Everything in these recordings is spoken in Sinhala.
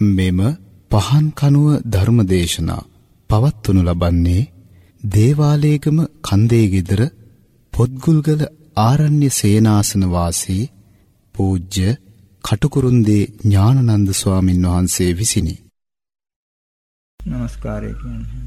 මෙම පහන් කනුව ධර්මදේශනා පවත්වනු ලබන්නේ දේවාලේගම කන්දේ গিදර පොත්ගුල්ගල ආරණ්‍ය සේනාසන වාසී පූජ්‍ය කටුකුරුන්දී ඥානනන්ද ස්වාමින් වහන්සේ විසිනි. নমස්කාරය කියන්නේ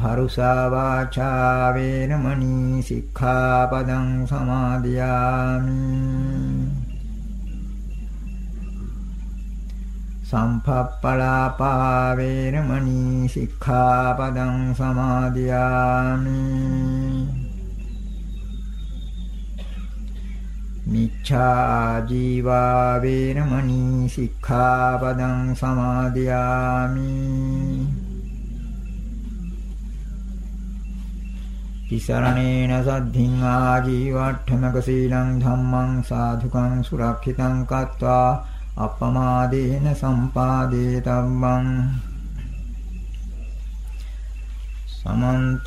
පරුසා වාචා වේරමණී සික්ඛාපදං සමාදියාමි සම්පප්පලාපා වේරමණී සික්ඛාපදං සමාදියාමි මිච්ඡා ජීවා වේරමණී සික්ඛාපදං සමාදියාමි තිසරණේන සද්ධින් ආජීවට්ඨමක සීලං ධම්මං සාධුකං සුරක්ෂිතං කତ୍වා අපමාදේන සම්පාදේ තම්මං සමන්ත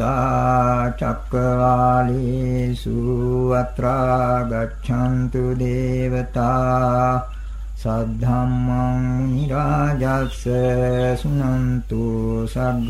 චක්කවාලේසු අත්‍රා ගච්ඡන්තු දේවතා සද්ධම්මං නිරාජස්ස සුනන්තු සග්ග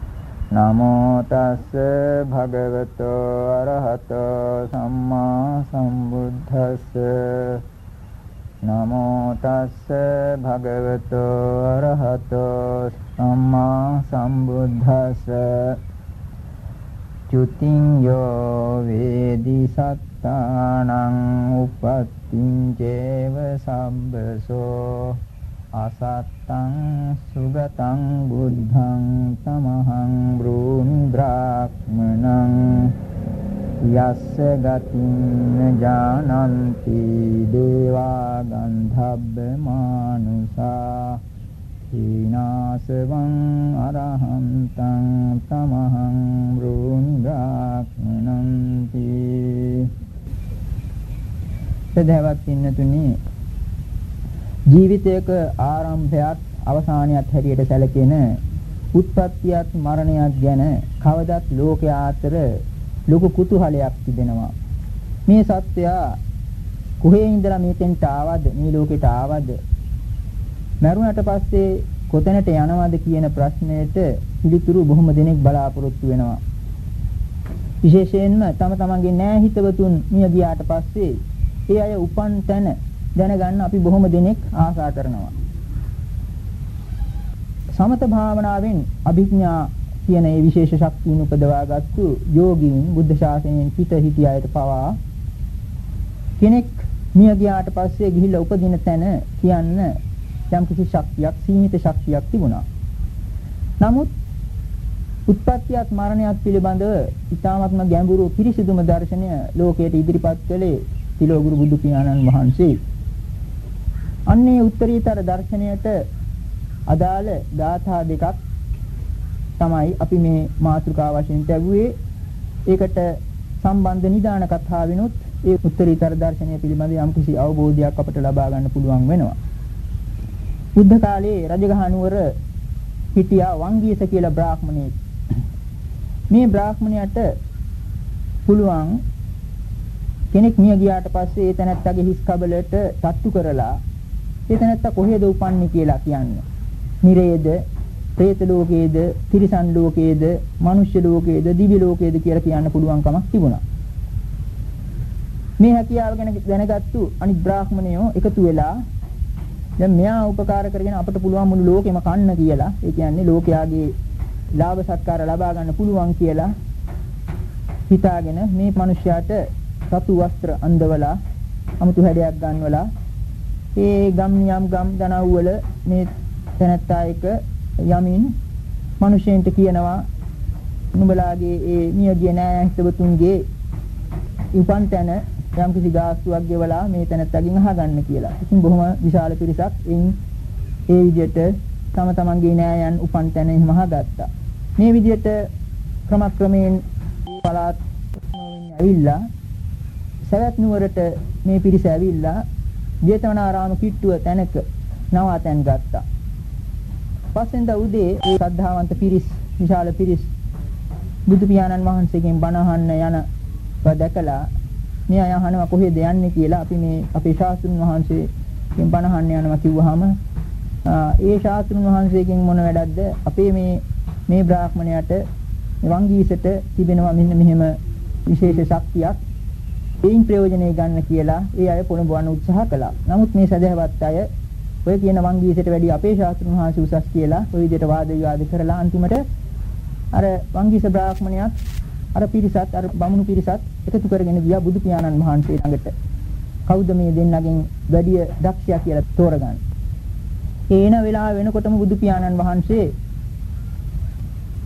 නමෝ තස්ස භගවතෝ අරහතෝ සම්මා සම්බුද්දස්ස. නමෝ තස්ස භගවතෝ අරහතෝ සම්මා සම්බුද්දස්ස. චුතින් යෝ වේදි සත්තානං උපත්තිං චේව සම්බසෝ. අසත්තං සුගතං බුද්ධං තමහං බ්‍රූමි බ්‍රාහ්මනං යස්ස ගතින් ජානන්ති දේවා ගන්ධබ්බ මානුසා හීනාසවං අරහන්තං තමහං බ්‍රෝනිගාක්නන්ති සදහවත් ඉන්නතුනි ජීවිතයක ආරම්භයත් අවසානයත් හැටියට සැලකෙන උත්පත්තියත් මරණයත් ගැන කවදත් ලෝකයා අතර ලොකු කුතුහලයක් තිබෙනවා. මේ සත්වයා කොහේ ඉඳලා මේතෙන්ට ආවද මේ ලෝකෙට ආවද මරුණට පස්සේ කොතැනට යනවද කියන ප්‍රශ්නයට පිළිතුරු බොහොම දෙනෙක් බලාපොරොත්තු වෙනවා විශේෂයෙන්ම තම තමන්ගේ නෑ හිතවතුන් මිය ගියාට පස්සේ ඒ අය උපන් තැන දැනගන්න අපි බොහොම දෙනෙක් ආසා කරනවා සමත භාවනාවෙන් අභිඥා කියන ඒ විශේෂ ශක්තියන් උපදවාගත්තු යෝගීන් බුද්ධ ශාසනයෙන් පිට හිටිය අයට පවා කෙනෙක් මිය ගියාට පස්සේ ගිහිල්ලා උපදින තැන කියන්න යම් කිසි ශක්තියක් සීමිත ශක්තියක් තිබුණා. නමුත් උත්පත්තියත් මරණයත් පිළිබඳව ඊ타ත්ම ගැඹුරු පිරිසිදුම දර්ශනය ලෝකයට ඉදිරිපත් කළේ තිලෝගුරු බුදු පියාණන් වහන්සේ. අන්නේ උත්තරීතර දර්ශනයට අදාළ ධාතා දෙකක් තමයි අපි මේ මාතෘකාව වශයෙන් ලැබුවේ. ඒකට සම්බන්ධ නිදාන කතාවිනුත් ඒ උත්තරීතර දර්ශනය පිළිබඳ යම්කිසි අවබෝධයක් අපට ලබා ගන්න පුළුවන් වෙනවා. බුද්ධ කාලයේ රජගහ නුවර හිටියා වංගීස කියලා බ්‍රාහ්මණයෙක්. මේ බ්‍රාහ්මණයට පුළුවන් කෙනෙක් මිය ගියාට පස්සේ ඒ තැනැත්තගේ හිස් කබලට තට්ටු කරලා ඒ තැනැත්තා කොහෙද උපන්නේ කියලා කියන්න. නිරේද, പ്രേත ලෝකයේද, තිරිසන් ලෝකයේද, මනුෂ්‍ය ලෝකයේද, දිව්‍ය ලෝකයේද කියලා කියන්න පුළුවන් කමක් තිබුණා. මේ හැකියාව ගැන දැනගත්තු අනිත් බ්‍රාහ්මණයෝ එකතු වෙලා දැන් මෙයා උපකාර කරගෙන අපට පුළුවන් මුළු ලෝකෙම කන්න කියලා ඒ කියන්නේ ලෝකයාගේ ලාභ සත්කාර ලබා ගන්න පුළුවන් කියලා හිතාගෙන මේ මිනිස්යාට සතු වස්ත්‍ර අඳවලා අමුතු හැඩයක් ගන්වලා ඒ ගම් නියම් ගම් දනව්වල මේ තැනත්තා එක යමින් මිනිසෙන්ට කියනවා නුඹලාගේ ඒ මියගිය නෑ හිතවතුන්ගේ උපන් තැන යම් කිසි ගාස්තුවක් ගෙවලා මේ තැනත්තගෙන් අහගන්න කියලා. ඉතින් බොහොම විශාල පිරිසක් එයින් ඒ විදිහට තම තමන්ගේ නෑයන් උපන් තැන එහෙම අහගත්තා. මේ විදිහට ක්‍රමක්‍රමයෙන් පළාත් ඇවිල්ලා සවැත් නුවරට මේ පිරිස ඇවිල්ලා ජේතවනාරාම කිට්ටුව තැනක නවාතැන් ගත්තා. පස්සෙන්ද උදේ ඒ ශ්‍රද්ධාවන්ත පිරිස් විශාල පිරිස් බුදු පියාණන් වහන්සේගෙන් බණ අහන්න යන දැකලා මේ අය අහනවා කොහෙද යන්නේ කියලා අපි මේ අපේ ශාස්ත්‍රුන් වහන්සේගෙන් බණ අහන්න යනවා කිව්වහම ඒ ශාස්ත්‍රුන් වහන්සේගෙන් මොන වැඩක්ද අපේ මේ මේ බ්‍රාහ්මණයට වංගීසට තිබෙනවා මෙන්න මෙහෙම විශේෂ ශක්තියක් ඒයින් ප්‍රයෝජනෙ ගන්න කියලා ඒ අය පොළඹවන්න උත්සාහ කළා. නමුත් මේ සදහවත් අය ඔය කියන වංගීසයට වැඩි අපේ ශාස්ත්‍රුන් වහන්සේ උසස් කියලා ඔය විදිහට වාද විවාද කරලා අන්තිමට අර වංගීස බ්‍රාහ්මණයාත් අර පිරිසත් අර බමුණු පිරිසත් එකතු කරගෙන ගියා බුදු පියාණන් වහන්සේ ළඟට. කවුද මේ දෙන්නගෙන් වැඩි දක්ෂයා කියලා තෝරගන්න. ඒන වෙලාව වෙනකොටම බුදු පියාණන් වහන්සේ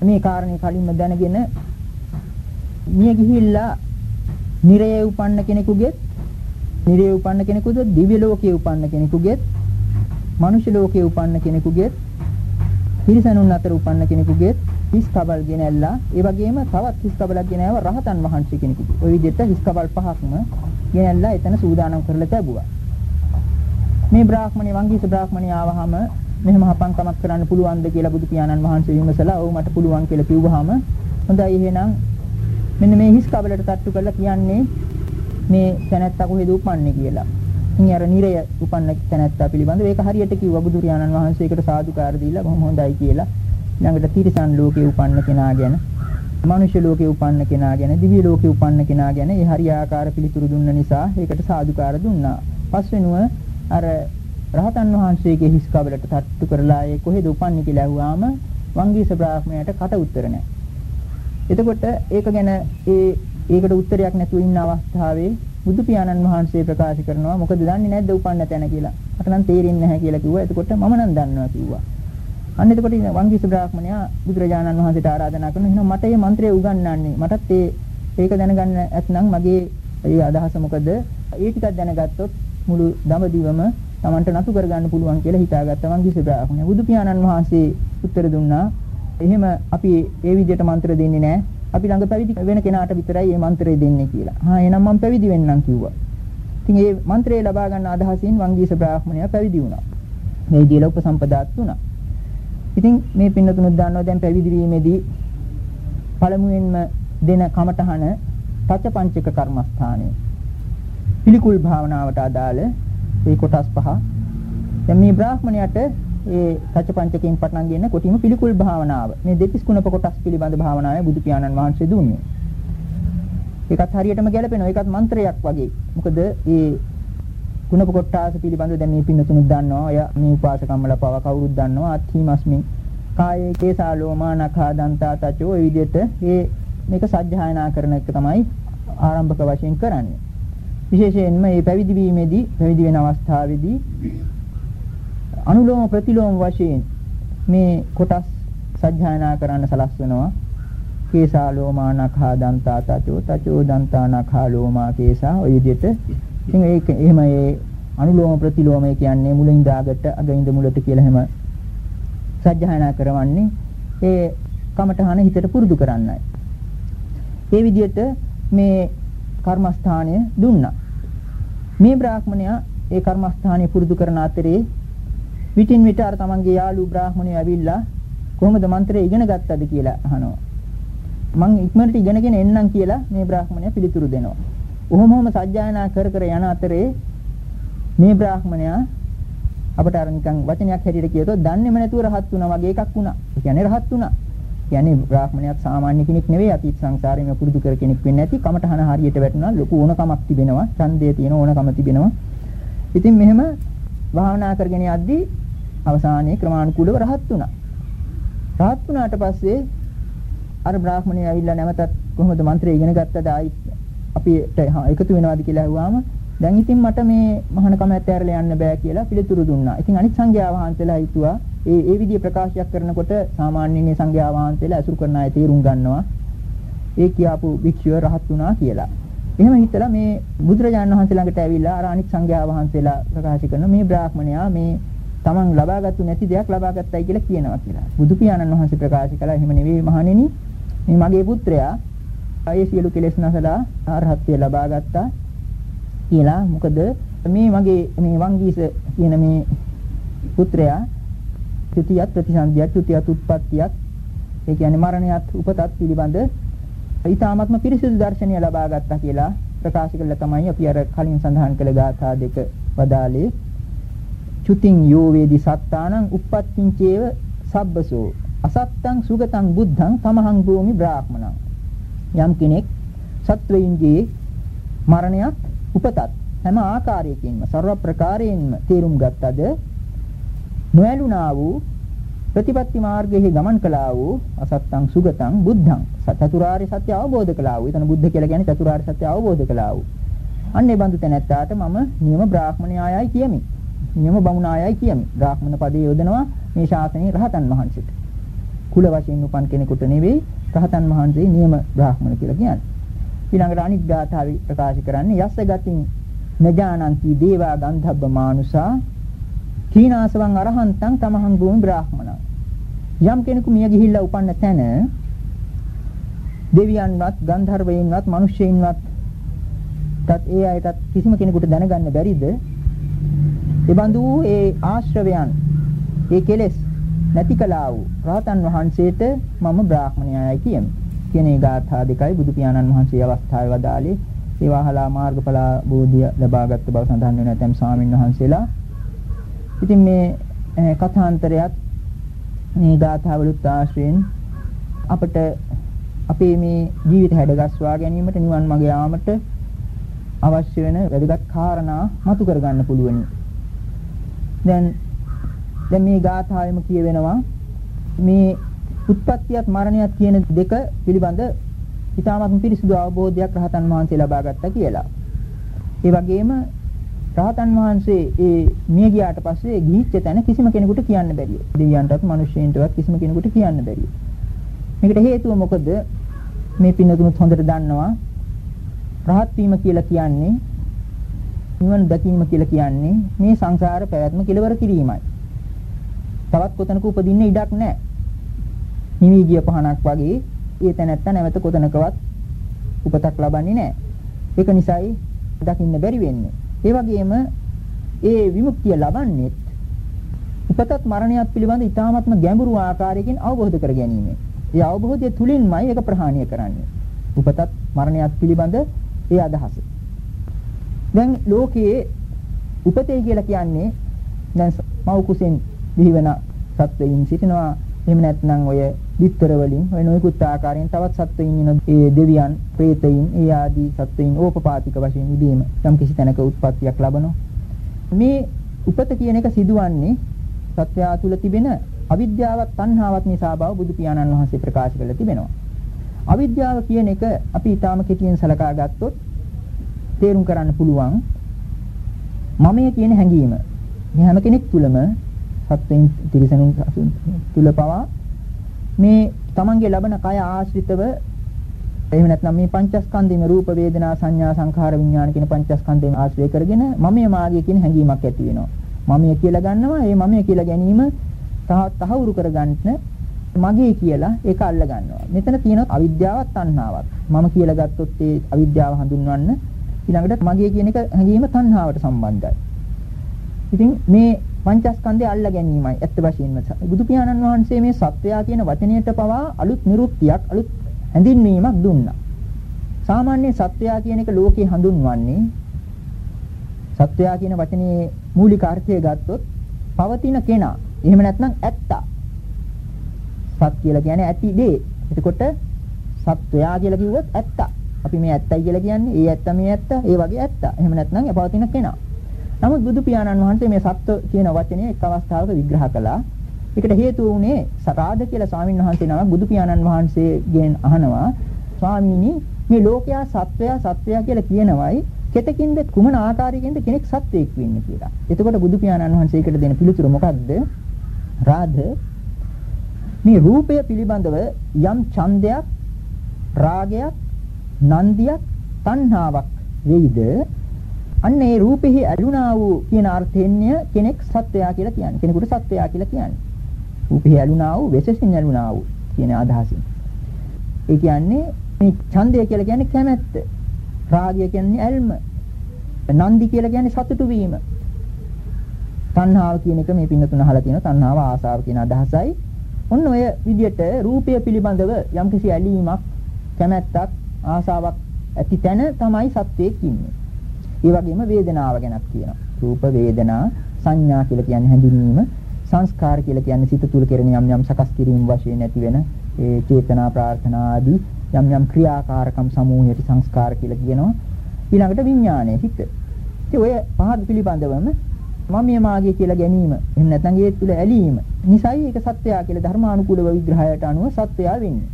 මේ කාරණේ කලින්ම දැනගෙන මිය ගිහිල්ලා නිරයේ උපන්න කෙනෙකුගෙත් නිරයේ උපන්න කෙනෙකුද දිව්‍ය ලෝකයේ උපන්න කෙනෙකුගෙත් මනුෂ්‍ය ලෝකයේ උපන්න කෙනෙකුගෙත් තිරිසනුන් අතර උපන්න කෙනෙකුගෙත් හිස් කබල් ගෙනැල්ලා ඒ වගේම තවත් හිස් කබලක් ගෙනාව රහතන් වහන්සේ කෙනෙකුට. ওই විදිහට හිස් කබල් පහක්ම ගෙනැල්ලා එතන සූදානම් කරලා තිබුවා. මේ බ්‍රාහ්මණය වංගීස බ්‍රාහ්මණය ආවහම මෙහෙම හපංකමක් කරන්න පුළුවන්ද කියලා බුදු පියාණන් වහන්සේ විමසලා ඔව් මට පුළුවන් කියලා කිව්වහම හොඳයි එහෙනම් මෙන්න මේ හිස් කබලට තට්ටු කරලා කියන්නේ මේ තැනැත්තා කොහෙද උපන්නේ කියලා. ඉතින් අර නිරය උපන්න තැනැත්තා පිළිබඳව ඒක හරියට කිව්වා බුදු පියාණන් වහන්සේකට සාදුකාර දීලා බොහොම හොඳයි කියලා. ළඟට තිරිසන් ලෝකේ උපන්න කෙනා ගැන මනුෂ්‍ය ලෝකේ උපන්න කෙනා ගැන දිව්‍ය ලෝකේ උපන්න කෙනා ගැන ඒ හරියාකාර පිළිතුරු දුන්න නිසා ඒකට සාදුකාර දුන්නා. පස්වෙනුව අර රහතන් වහන්සේගේ හිස් කබලට තට්ටු කරලා ඒ කොහෙද උපන්නේ කියලා ඇහුවාම වංගීස බ්‍රාහ්මණයට කට උත්තර නැහැ. එතකොට ඒක ගැන ඒ ඒකට උත්තරයක් නැතුව ඉන්න අවස්ථාවේ බුදු පියාණන් වහන්සේ ප්‍රකාශ කරනවා මොකද දන්නේ නැද්ද උපන්න තැන කියලා. මට නම් තේරෙන්නේ නැහැ කියලා කිව්වා. එතකොට මම නම් දන්නවා කිව්වා. අන්න එතකොට වංගීස බ්‍රාහ්මණයා බුදුරජාණන් වහන්සේට ආරාධනා කරනවා එහෙනම් මට මේ මන්ත්‍රය උගන්වන්නේ මටත් ඒ ඒක දැනගන්න ඇත්නම් මගේ ඒ අදහස මොකද ඒ ටිකක් දැනගත්තොත් මුළු දඹදිවම Tamanට නතු කරගන්න පුළුවන් කියලා හිතාගත්ත වංගීස බ්‍රාහ්මණයා බුදු පියාණන් වහන්සේ උත්තර දුන්නා එහෙම අපි ඒ විදිහට මන්ත්‍ර දෙන්නේ නැහැ අපි ළඟ පැවිදි වෙන කෙනාට විතරයි මේ මන්ත්‍රය දෙන්නේ කියලා. හා එහෙනම් මම පැවිදි වෙන්නම් කිව්වා. ඉතින් මේ මන්ත්‍රය ලබා ගන්න අදහසින් වංගීස බ්‍රාහ්මණයා පැවිදි වුණා. මේ විදිහට උපසම්පදාත් වුණා. ඉතින් මේ පින්නතුනුත් දන්නවා දැන් පැවිදි වීමේදී පළමුවෙන්ම දෙන කමඨහන පච පංචක කර්මස්ථානය. පිළිකුල් භාවනාවට අදාළ ඒ කොටස් පහ. දැන් මේ බ්‍රාහ්මණයට ඒ සත්‍යපංචකයෙන් පටන් ගෙන කොටිම පිළිකුල් භාවනාව. මේ දෙතිස් කුණප කොටස් පිළිබඳ භාවනාවේ බුදු පියාණන් වහන්සේ දුන්නේ. ඒකත් හරියටම ගැලපෙනවා. ඒකත් මන්ත්‍රයක් වගේ. මොකද ඒ කුණප කොටාස පිළිබඳ දැන් මේ පින්නතුණුත් දන්නවා. ඔය මේ උපාසකම්මල පව කවුරුත් දන්නවා. අත්ථීමස්මින් කායේ කේසා ලෝමා නඛා දන්තා තචෝ ඒ විදිහට මේ මේක සජ්ජායනා කරන එක තමයි ආරම්භක වශයෙන් කරන්නේ. විශේෂයෙන්ම මේ පැවිදි වීමේදී පැවිදි වෙන අවස්ථාවේදී අනුලෝම ප්‍රතිලෝම වශයෙන් මේ කොටස් සජ්ජායනා කරන්න සලස්වනවා. කේසා ලෝමා නඛා දන්තා තචෝ තචෝ දන්තා නඛා ලෝමා කේසා ඔය විදිහට ඉතින් ඒක එහෙම ඒ අනුලෝම ප්‍රතිලෝම කියන්නේ මුලින් දාගට අගින්ද මුලට කියලා එහෙම සජ්ජායනා කරවන්නේ ඒ කමඨහන හිතට පුරුදු කරන්නයි. ඒ විදිහට මේ කර්මස්ථානය දුන්නා. මේ බ්‍රාහ්මණයා ඒ කර්මස්ථානය පුරුදු කරන අතරේ විටින් විට අර තමන්ගේ යාළු බ්‍රාහ්මණය ඇවිල්ලා කොහොමද මන්ත්‍රය ඉගෙන ගත්තද කියලා අහනවා. මං ඉක්මනට ඉගෙනගෙන එන්නම් කියලා මේ බ්‍රාහ්මණයා පිළිතුරු දෙනවා. ඔහොම ඔහොම සජ්ජායනා කර කර යන අතරේ මේ බ්‍රාහ්මණයා අපට අර නිකන් වචනයක් හැටියට කියතොත් දන්නේම නැතුව රහත් වුණා වගේ එකක් වුණා. ඒ කියන්නේ රහත් වුණා. කියන්නේ බ්‍රාහ්මණයක් සාමාන්‍ය කෙනෙක් නෙවෙයි අතීත සංසාරේම පුරුදු කර කෙනෙක් වෙන්නේ නැති කමටහන හරියට වැටුණා ලොකු ඕනකමක් තිබෙනවා ඡන්දය තියෙන ඕනකම තිබෙනවා ඉතින් මෙහෙම භාවනා කරගෙන යද්දී අවසානයේ ක්‍රමානුකූලව රහත් වුණා රහත් වුණාට පස්සේ අර බ්‍රාහ්මණය ඇවිල්ලා නැවතත් කොහොමද මන්ත්‍රය ඉගෙන ගත්තද ආයි අපිට එකතු වෙනවද කියලා ඇහුවාම දැන් ඉතින් මට මේ මහානකම ඇත්තෑරලා යන්න බෑ කියලා පිළිතුරු දුන්නා. ඉතින් අනිත් සංඝයා වහන්සේලා හිතුවා ඒ ඒ විදිහේ ප්‍රකාශයක් කරනකොට සාමාන්‍යයෙන් මේ සංඝයා වහන්සේලා අසුරු කරන අය තේරුම් ගන්නවා. ඒ කියපු භික්ෂුව රහත් වුණා කියලා. එහෙම හිතලා මේ බුදුරජාණන් වහන්සේ ළඟට ඇවිල්ලා අර අනිත් සංඝයා වහන්සේලා ප්‍රකාශ කරන මේ බ්‍රාහ්මණයා මේ තමන් ලබාගත්තු නැති දෙයක් ලබාගත්තයි කියලා කියනවා කියලා. බුදු පියාණන් වහන්සේ ප්‍රකාශ කළා එහෙම නෙවෙයි මහණෙනි. මේ මගේ පුත්‍රයා ආයේ සියලු කෙලෙස් නැසලා අරහත්ත්වය ලබාගත්තා කියලා. මොකද මේ මගේ මේ වංගීස කියන මේ පුත්‍රයා ත්‍ෘතියත් ප්‍රතිසන්දියක් ත්‍ෘතියත් උත්පත්තියක් ඒ කියන්නේ මරණයත් උපතත් පිළිබඳ ඊටාත්ම පිරිසිදු දර්ශනය ලබා ගත්තා කියලා ප්‍රකාශ කළා තමයි අපි අර කලින් සඳහන් කළ ගාථා දෙක වදාලේ චුතින් යෝ වේදි සත්තානං uppattin චේව සබ්බසෝ අසත්තං සුගතං බුද්ධං තමහං භූමි බ්‍රාහ්මණං. යම් කෙනෙක් සත්වයින්ගේ මරණයත් උපතත් හැම ආකාරයකින්ම ਸਰව ප්‍රකාරයෙන්ම තේරුම් ගත්තද නොඇලුනා වූ ප්‍රතිපත්ති මාර්ගයේ ගමන් කළා වූ අසත්තං සුගතං බුද්ධං චතුරාර්ය සත්‍ය අවබෝධ කළා වූ. එතන බුද්ධ කියලා කියන්නේ චතුරාර්ය සත්‍ය අවබෝධ කළා වූ. අන්නේ බඳු තැනැත්තාට මම නියම බ්‍රාහ්මණයායයි කියමි. නියම බමුණායයි කියමි. බ්‍රාහ්මණ පදේ යොදනවා මේ ශාසනයේ රහතන් වහන්සේට. කුල වශයෙන් උපන් කෙනෙකුට නෙවෙයි රහතන් වහන්සේ නියම බ්‍රාහ්මණ කියලා කියන්නේ. ඊළඟට අනිත් ගාථාවි ප්‍රකාශ කරන්නේ යස්ස ගතින් නජානන්ති දේවා ගන්ධබ්බ මානුසා තීනාසවං අරහන්තං තමහං භූමි බ්‍රාහ්මණං. යම් කෙනෙකු මිය ගිහිල්ලා උපන්න තැන දෙවියන්වත් ගන්ධර්වයින්වත් මිනිස්සෙයින්වත් තත් ඒ අයටත් කිසිම කෙනෙකුට දැනගන්න බැරිද? එබඳු ඒ ආශ්‍රවයන් ඒ කෙලෙස් නැති කළා වූ රහතන් වහන්සේට මම බ්‍රාහ්මණයයි කියමි. කියන ඒ ගාථා දෙකයි බුදු පියාණන් වහන්සේ අවස්ථාවේ වදාළේ. ඒ වහලා මාර්ගඵල බෝධිය ලබාගත් බව සඳහන් වෙන ඇතම් ස්වාමීන් වහන්සේලා ඉතින් මේ කථාන්තරයත් මේ ගාථාවලුත් ආශ්‍රයෙන් අපට අපේ මේ ජීවිත හැඩගස්වා ගැනීමට නිවන් මඟ යාමට අවශ්‍ය වෙන වැදගත් කාරණා මතු කරගන්න පුළුවනි. දැන් දැන් මේ ගාථාවෙම කියවෙනවා මේ උත්පත්තියත් මරණයත් කියන දෙක පිළිබඳ ඊටාත්ම පිරිසිදු අවබෝධයක් රහතන් වහන්සේ ලබා ගත්තා කියලා. ඒ වගේම රහතන් වහන්සේ ඒ මිය ගියාට පස්සේ ගිහිච්ච තැන කිසිම කෙනෙකුට කියන්න බැරිය. දෙවියන්ටත් මිනිස්සුන්ටවත් කිසිම කෙනෙකුට කියන්න බැරිය. මේකට හේතුව මොකද? මේ පින්නතුනුත් හොඳට දන්නවා. රහත් වීම කියලා කියන්නේ නිවන දැකීම කියලා කියන්නේ මේ සංසාර පැවැත්ම කෙලවර කිරීමයි. තවත් කොතනක උපදින්න ඉඩක් නැහැ. නිවි ගිය පහනක් වගේ ඒ තැනත්තා නැවත කොතනකවත් උපතක් ලබන්නේ නැහැ. ඒක නිසායි දකින්න බැරි වෙන්නේ. ඒ වගේම ඒ විමුක්තිය ලබන්නේ උපතත් මරණයත් පිළිබඳ ඊ타ත්ම ගැඹුරු ආකාරයකින් අවබෝධ කර ගැනීම. ඒ අවබෝධය තුලින්මයි ඒක ප්‍රහාණය කරන්නේ. උපතත් මරණයත් පිළිබඳ ඒ අදහස. දැන් ලෝකයේ උපතේ කියලා කියන්නේ දැන් මව් කුසෙන් දිවිවන සත්වයින් සිටිනවා එහෙම නැත්නම් ඔය විතර වලින් ඔය නොයෙකුත් ආකාරයෙන් තවත් සත්වයින් ඉන ඒ දෙවියන්, പ്രേතයින්, ඒ ආදී සත්වයින් ඕපපාතික වශයෙන් ඉදීම යම් කිසි තැනක උත්පත්තියක් ලබනවා. මේ උපත කියන එක සිදුවන්නේ සත්වයා තුල තිබෙන අවිද්‍යාවත් තණ්හාවත් නිසා බව බුදු පියාණන් වහන්සේ ප්‍රකාශ කරලා තිබෙනවා. අවිද්‍යාව කියන එක අපි ඊටාම කෙටියෙන් සලකා ගත්තොත් තේරුම් කරන්න පුළුවන් මමය කියන හැඟීම. මේ හැම කෙනෙක් තුලම සත්වයින් තිරිසනුන් තුල පවා මේ තමන්ගේ ලබන කය ආශ්‍රිතව එහෙම නැත්නම් මේ පංචස්කන්ධේම රූප වේදනා සංඥා සංඛාර විඥාන කියන පංචස්කන්ධේම ආශ්‍රය කරගෙන මමයේ මාගේ කියන හැඟීමක් ඇති වෙනවා. මමයේ කියලා ගන්නවා. ඒ මමයේ කියලා ගැනීම තහවුරු කරගන්න මගේ කියලා ඒක අල්ල ගන්නවා. මෙතන තියෙනවා අවිද්‍යාවත් තණ්හාවක්. මම කියලා ගත්තොත් ඒ අවිද්‍යාව හඳුන්වන්න ඊළඟට මගේ කියන එක හැඟීම තණ්හාවට සම්බන්ධයි. ඉතින් මේ පංචස්කන්ධය අල්ල ගැනීමයි ඇත්ත වශයෙන්ම බුදු පියාණන් වහන්සේ මේ සත්වයා කියන වචනයට පවා අලුත් නිරුක්තියක් අලුත් හැඳින්වීමක් දුන්නා. සාමාන්‍ය සත්වයා කියන එක ලෝකේ හඳුන්වන්නේ සත්වයා කියන වචනේ මූලික අර්ථය ගත්තොත් පවතින කෙනා. එහෙම නැත්නම් ඇත්තා. සත් කියලා කියන්නේ ඇති දේ. එතකොට සත්වයා කියලා කිව්වොත් ඇත්තා. අපි මේ ඇත්තයි කියලා කියන්නේ ඒ ඇත්ත මේ ඇත්ත ඒ වගේ ඇත්ත. එහෙම නැත්නම් පවතින කෙනා. නමුත් බුදු පියාණන් වහන්සේ මේ සත්ව කියන වචනේ එක් අවස්ථාවක විග්‍රහ කළා. ඒකට හේතුව උනේ සරාද කියලා ස්වාමීන් වහන්සේ නමක් බුදු පියාණන් වහන්සේගෙන් අහනවා ස්වාමීනි මේ ලෝකයා සත්වයා සත්වයා කියලා කියනවයි කෙතකින්ද කුමන ආකාරයකින්ද කෙනෙක් සත්වයක් වෙන්නේ කියලා. එතකොට බුදු පියාණන් වහන්සේ ඒකට දෙන පිළිතුර මොකද්ද? රාධ මේ රූපය පිළිබඳව යම් ඡන්දයක් රාගයක් නන්දියක් තණ්හාවක් වෙයිද අන්න ඒ රූපෙහි ඇලුනා වූ කියන අර්ථයෙන්ය කෙනෙක් සත්වයා කියලා කියන්නේ. කෙනෙකුට සත්වයා කියලා කියන්නේ. රූපෙහි ඇලුනා වූ වෙසසින් ඇලුනා වූ කියන අදහසින්. ඒ කියන්නේ මේ ඡන්දය කියලා කියන්නේ කැමැත්ත. රාගය කියන්නේ ඇල්ම. නන්දි කියලා කියන්නේ සතුටු වීම. තණ්හාව කියන එක මේ පින්නතුන අහලා තියෙනවා. තණ්හාව ආසාව කියන අදහසයි. ඔන්න ඔය විදිහට රූපය පිළිබඳව යම්කිසි ඇලීමක්, කැමැත්තක්, ආසාවක් ඇති තැන තමයි සත්වයක් ඉන්නේ. ඒ වගේම වේදනාව ගැනත් කියනවා. රූප වේදනා සංඥා කියලා කියන්නේ හැඳින්වීම, සංස්කාර කියලා කියන්නේ සිත තුල කෙරෙන යම් යම් සකස් කිරීම වශයෙන් ඇති වෙන ඒ චේතනා ප්‍රාර්ථනා ආදී යම් යම් ක්‍රියාකාරකම් සමූහයට සංස්කාර කියලා කියනවා. ඊළඟට විඥානය හිත. ඉතින් ඔය පහත් පිළිබඳවම මම මේ මාගේ කියලා ගැනීම එහෙම නැත්නම් ඒ තුල ඇලීම නිසයි ඒක සත්‍යය කියලා ධර්මානුකූලව විග්‍රහයට අනුව සත්‍යය වෙන්නේ.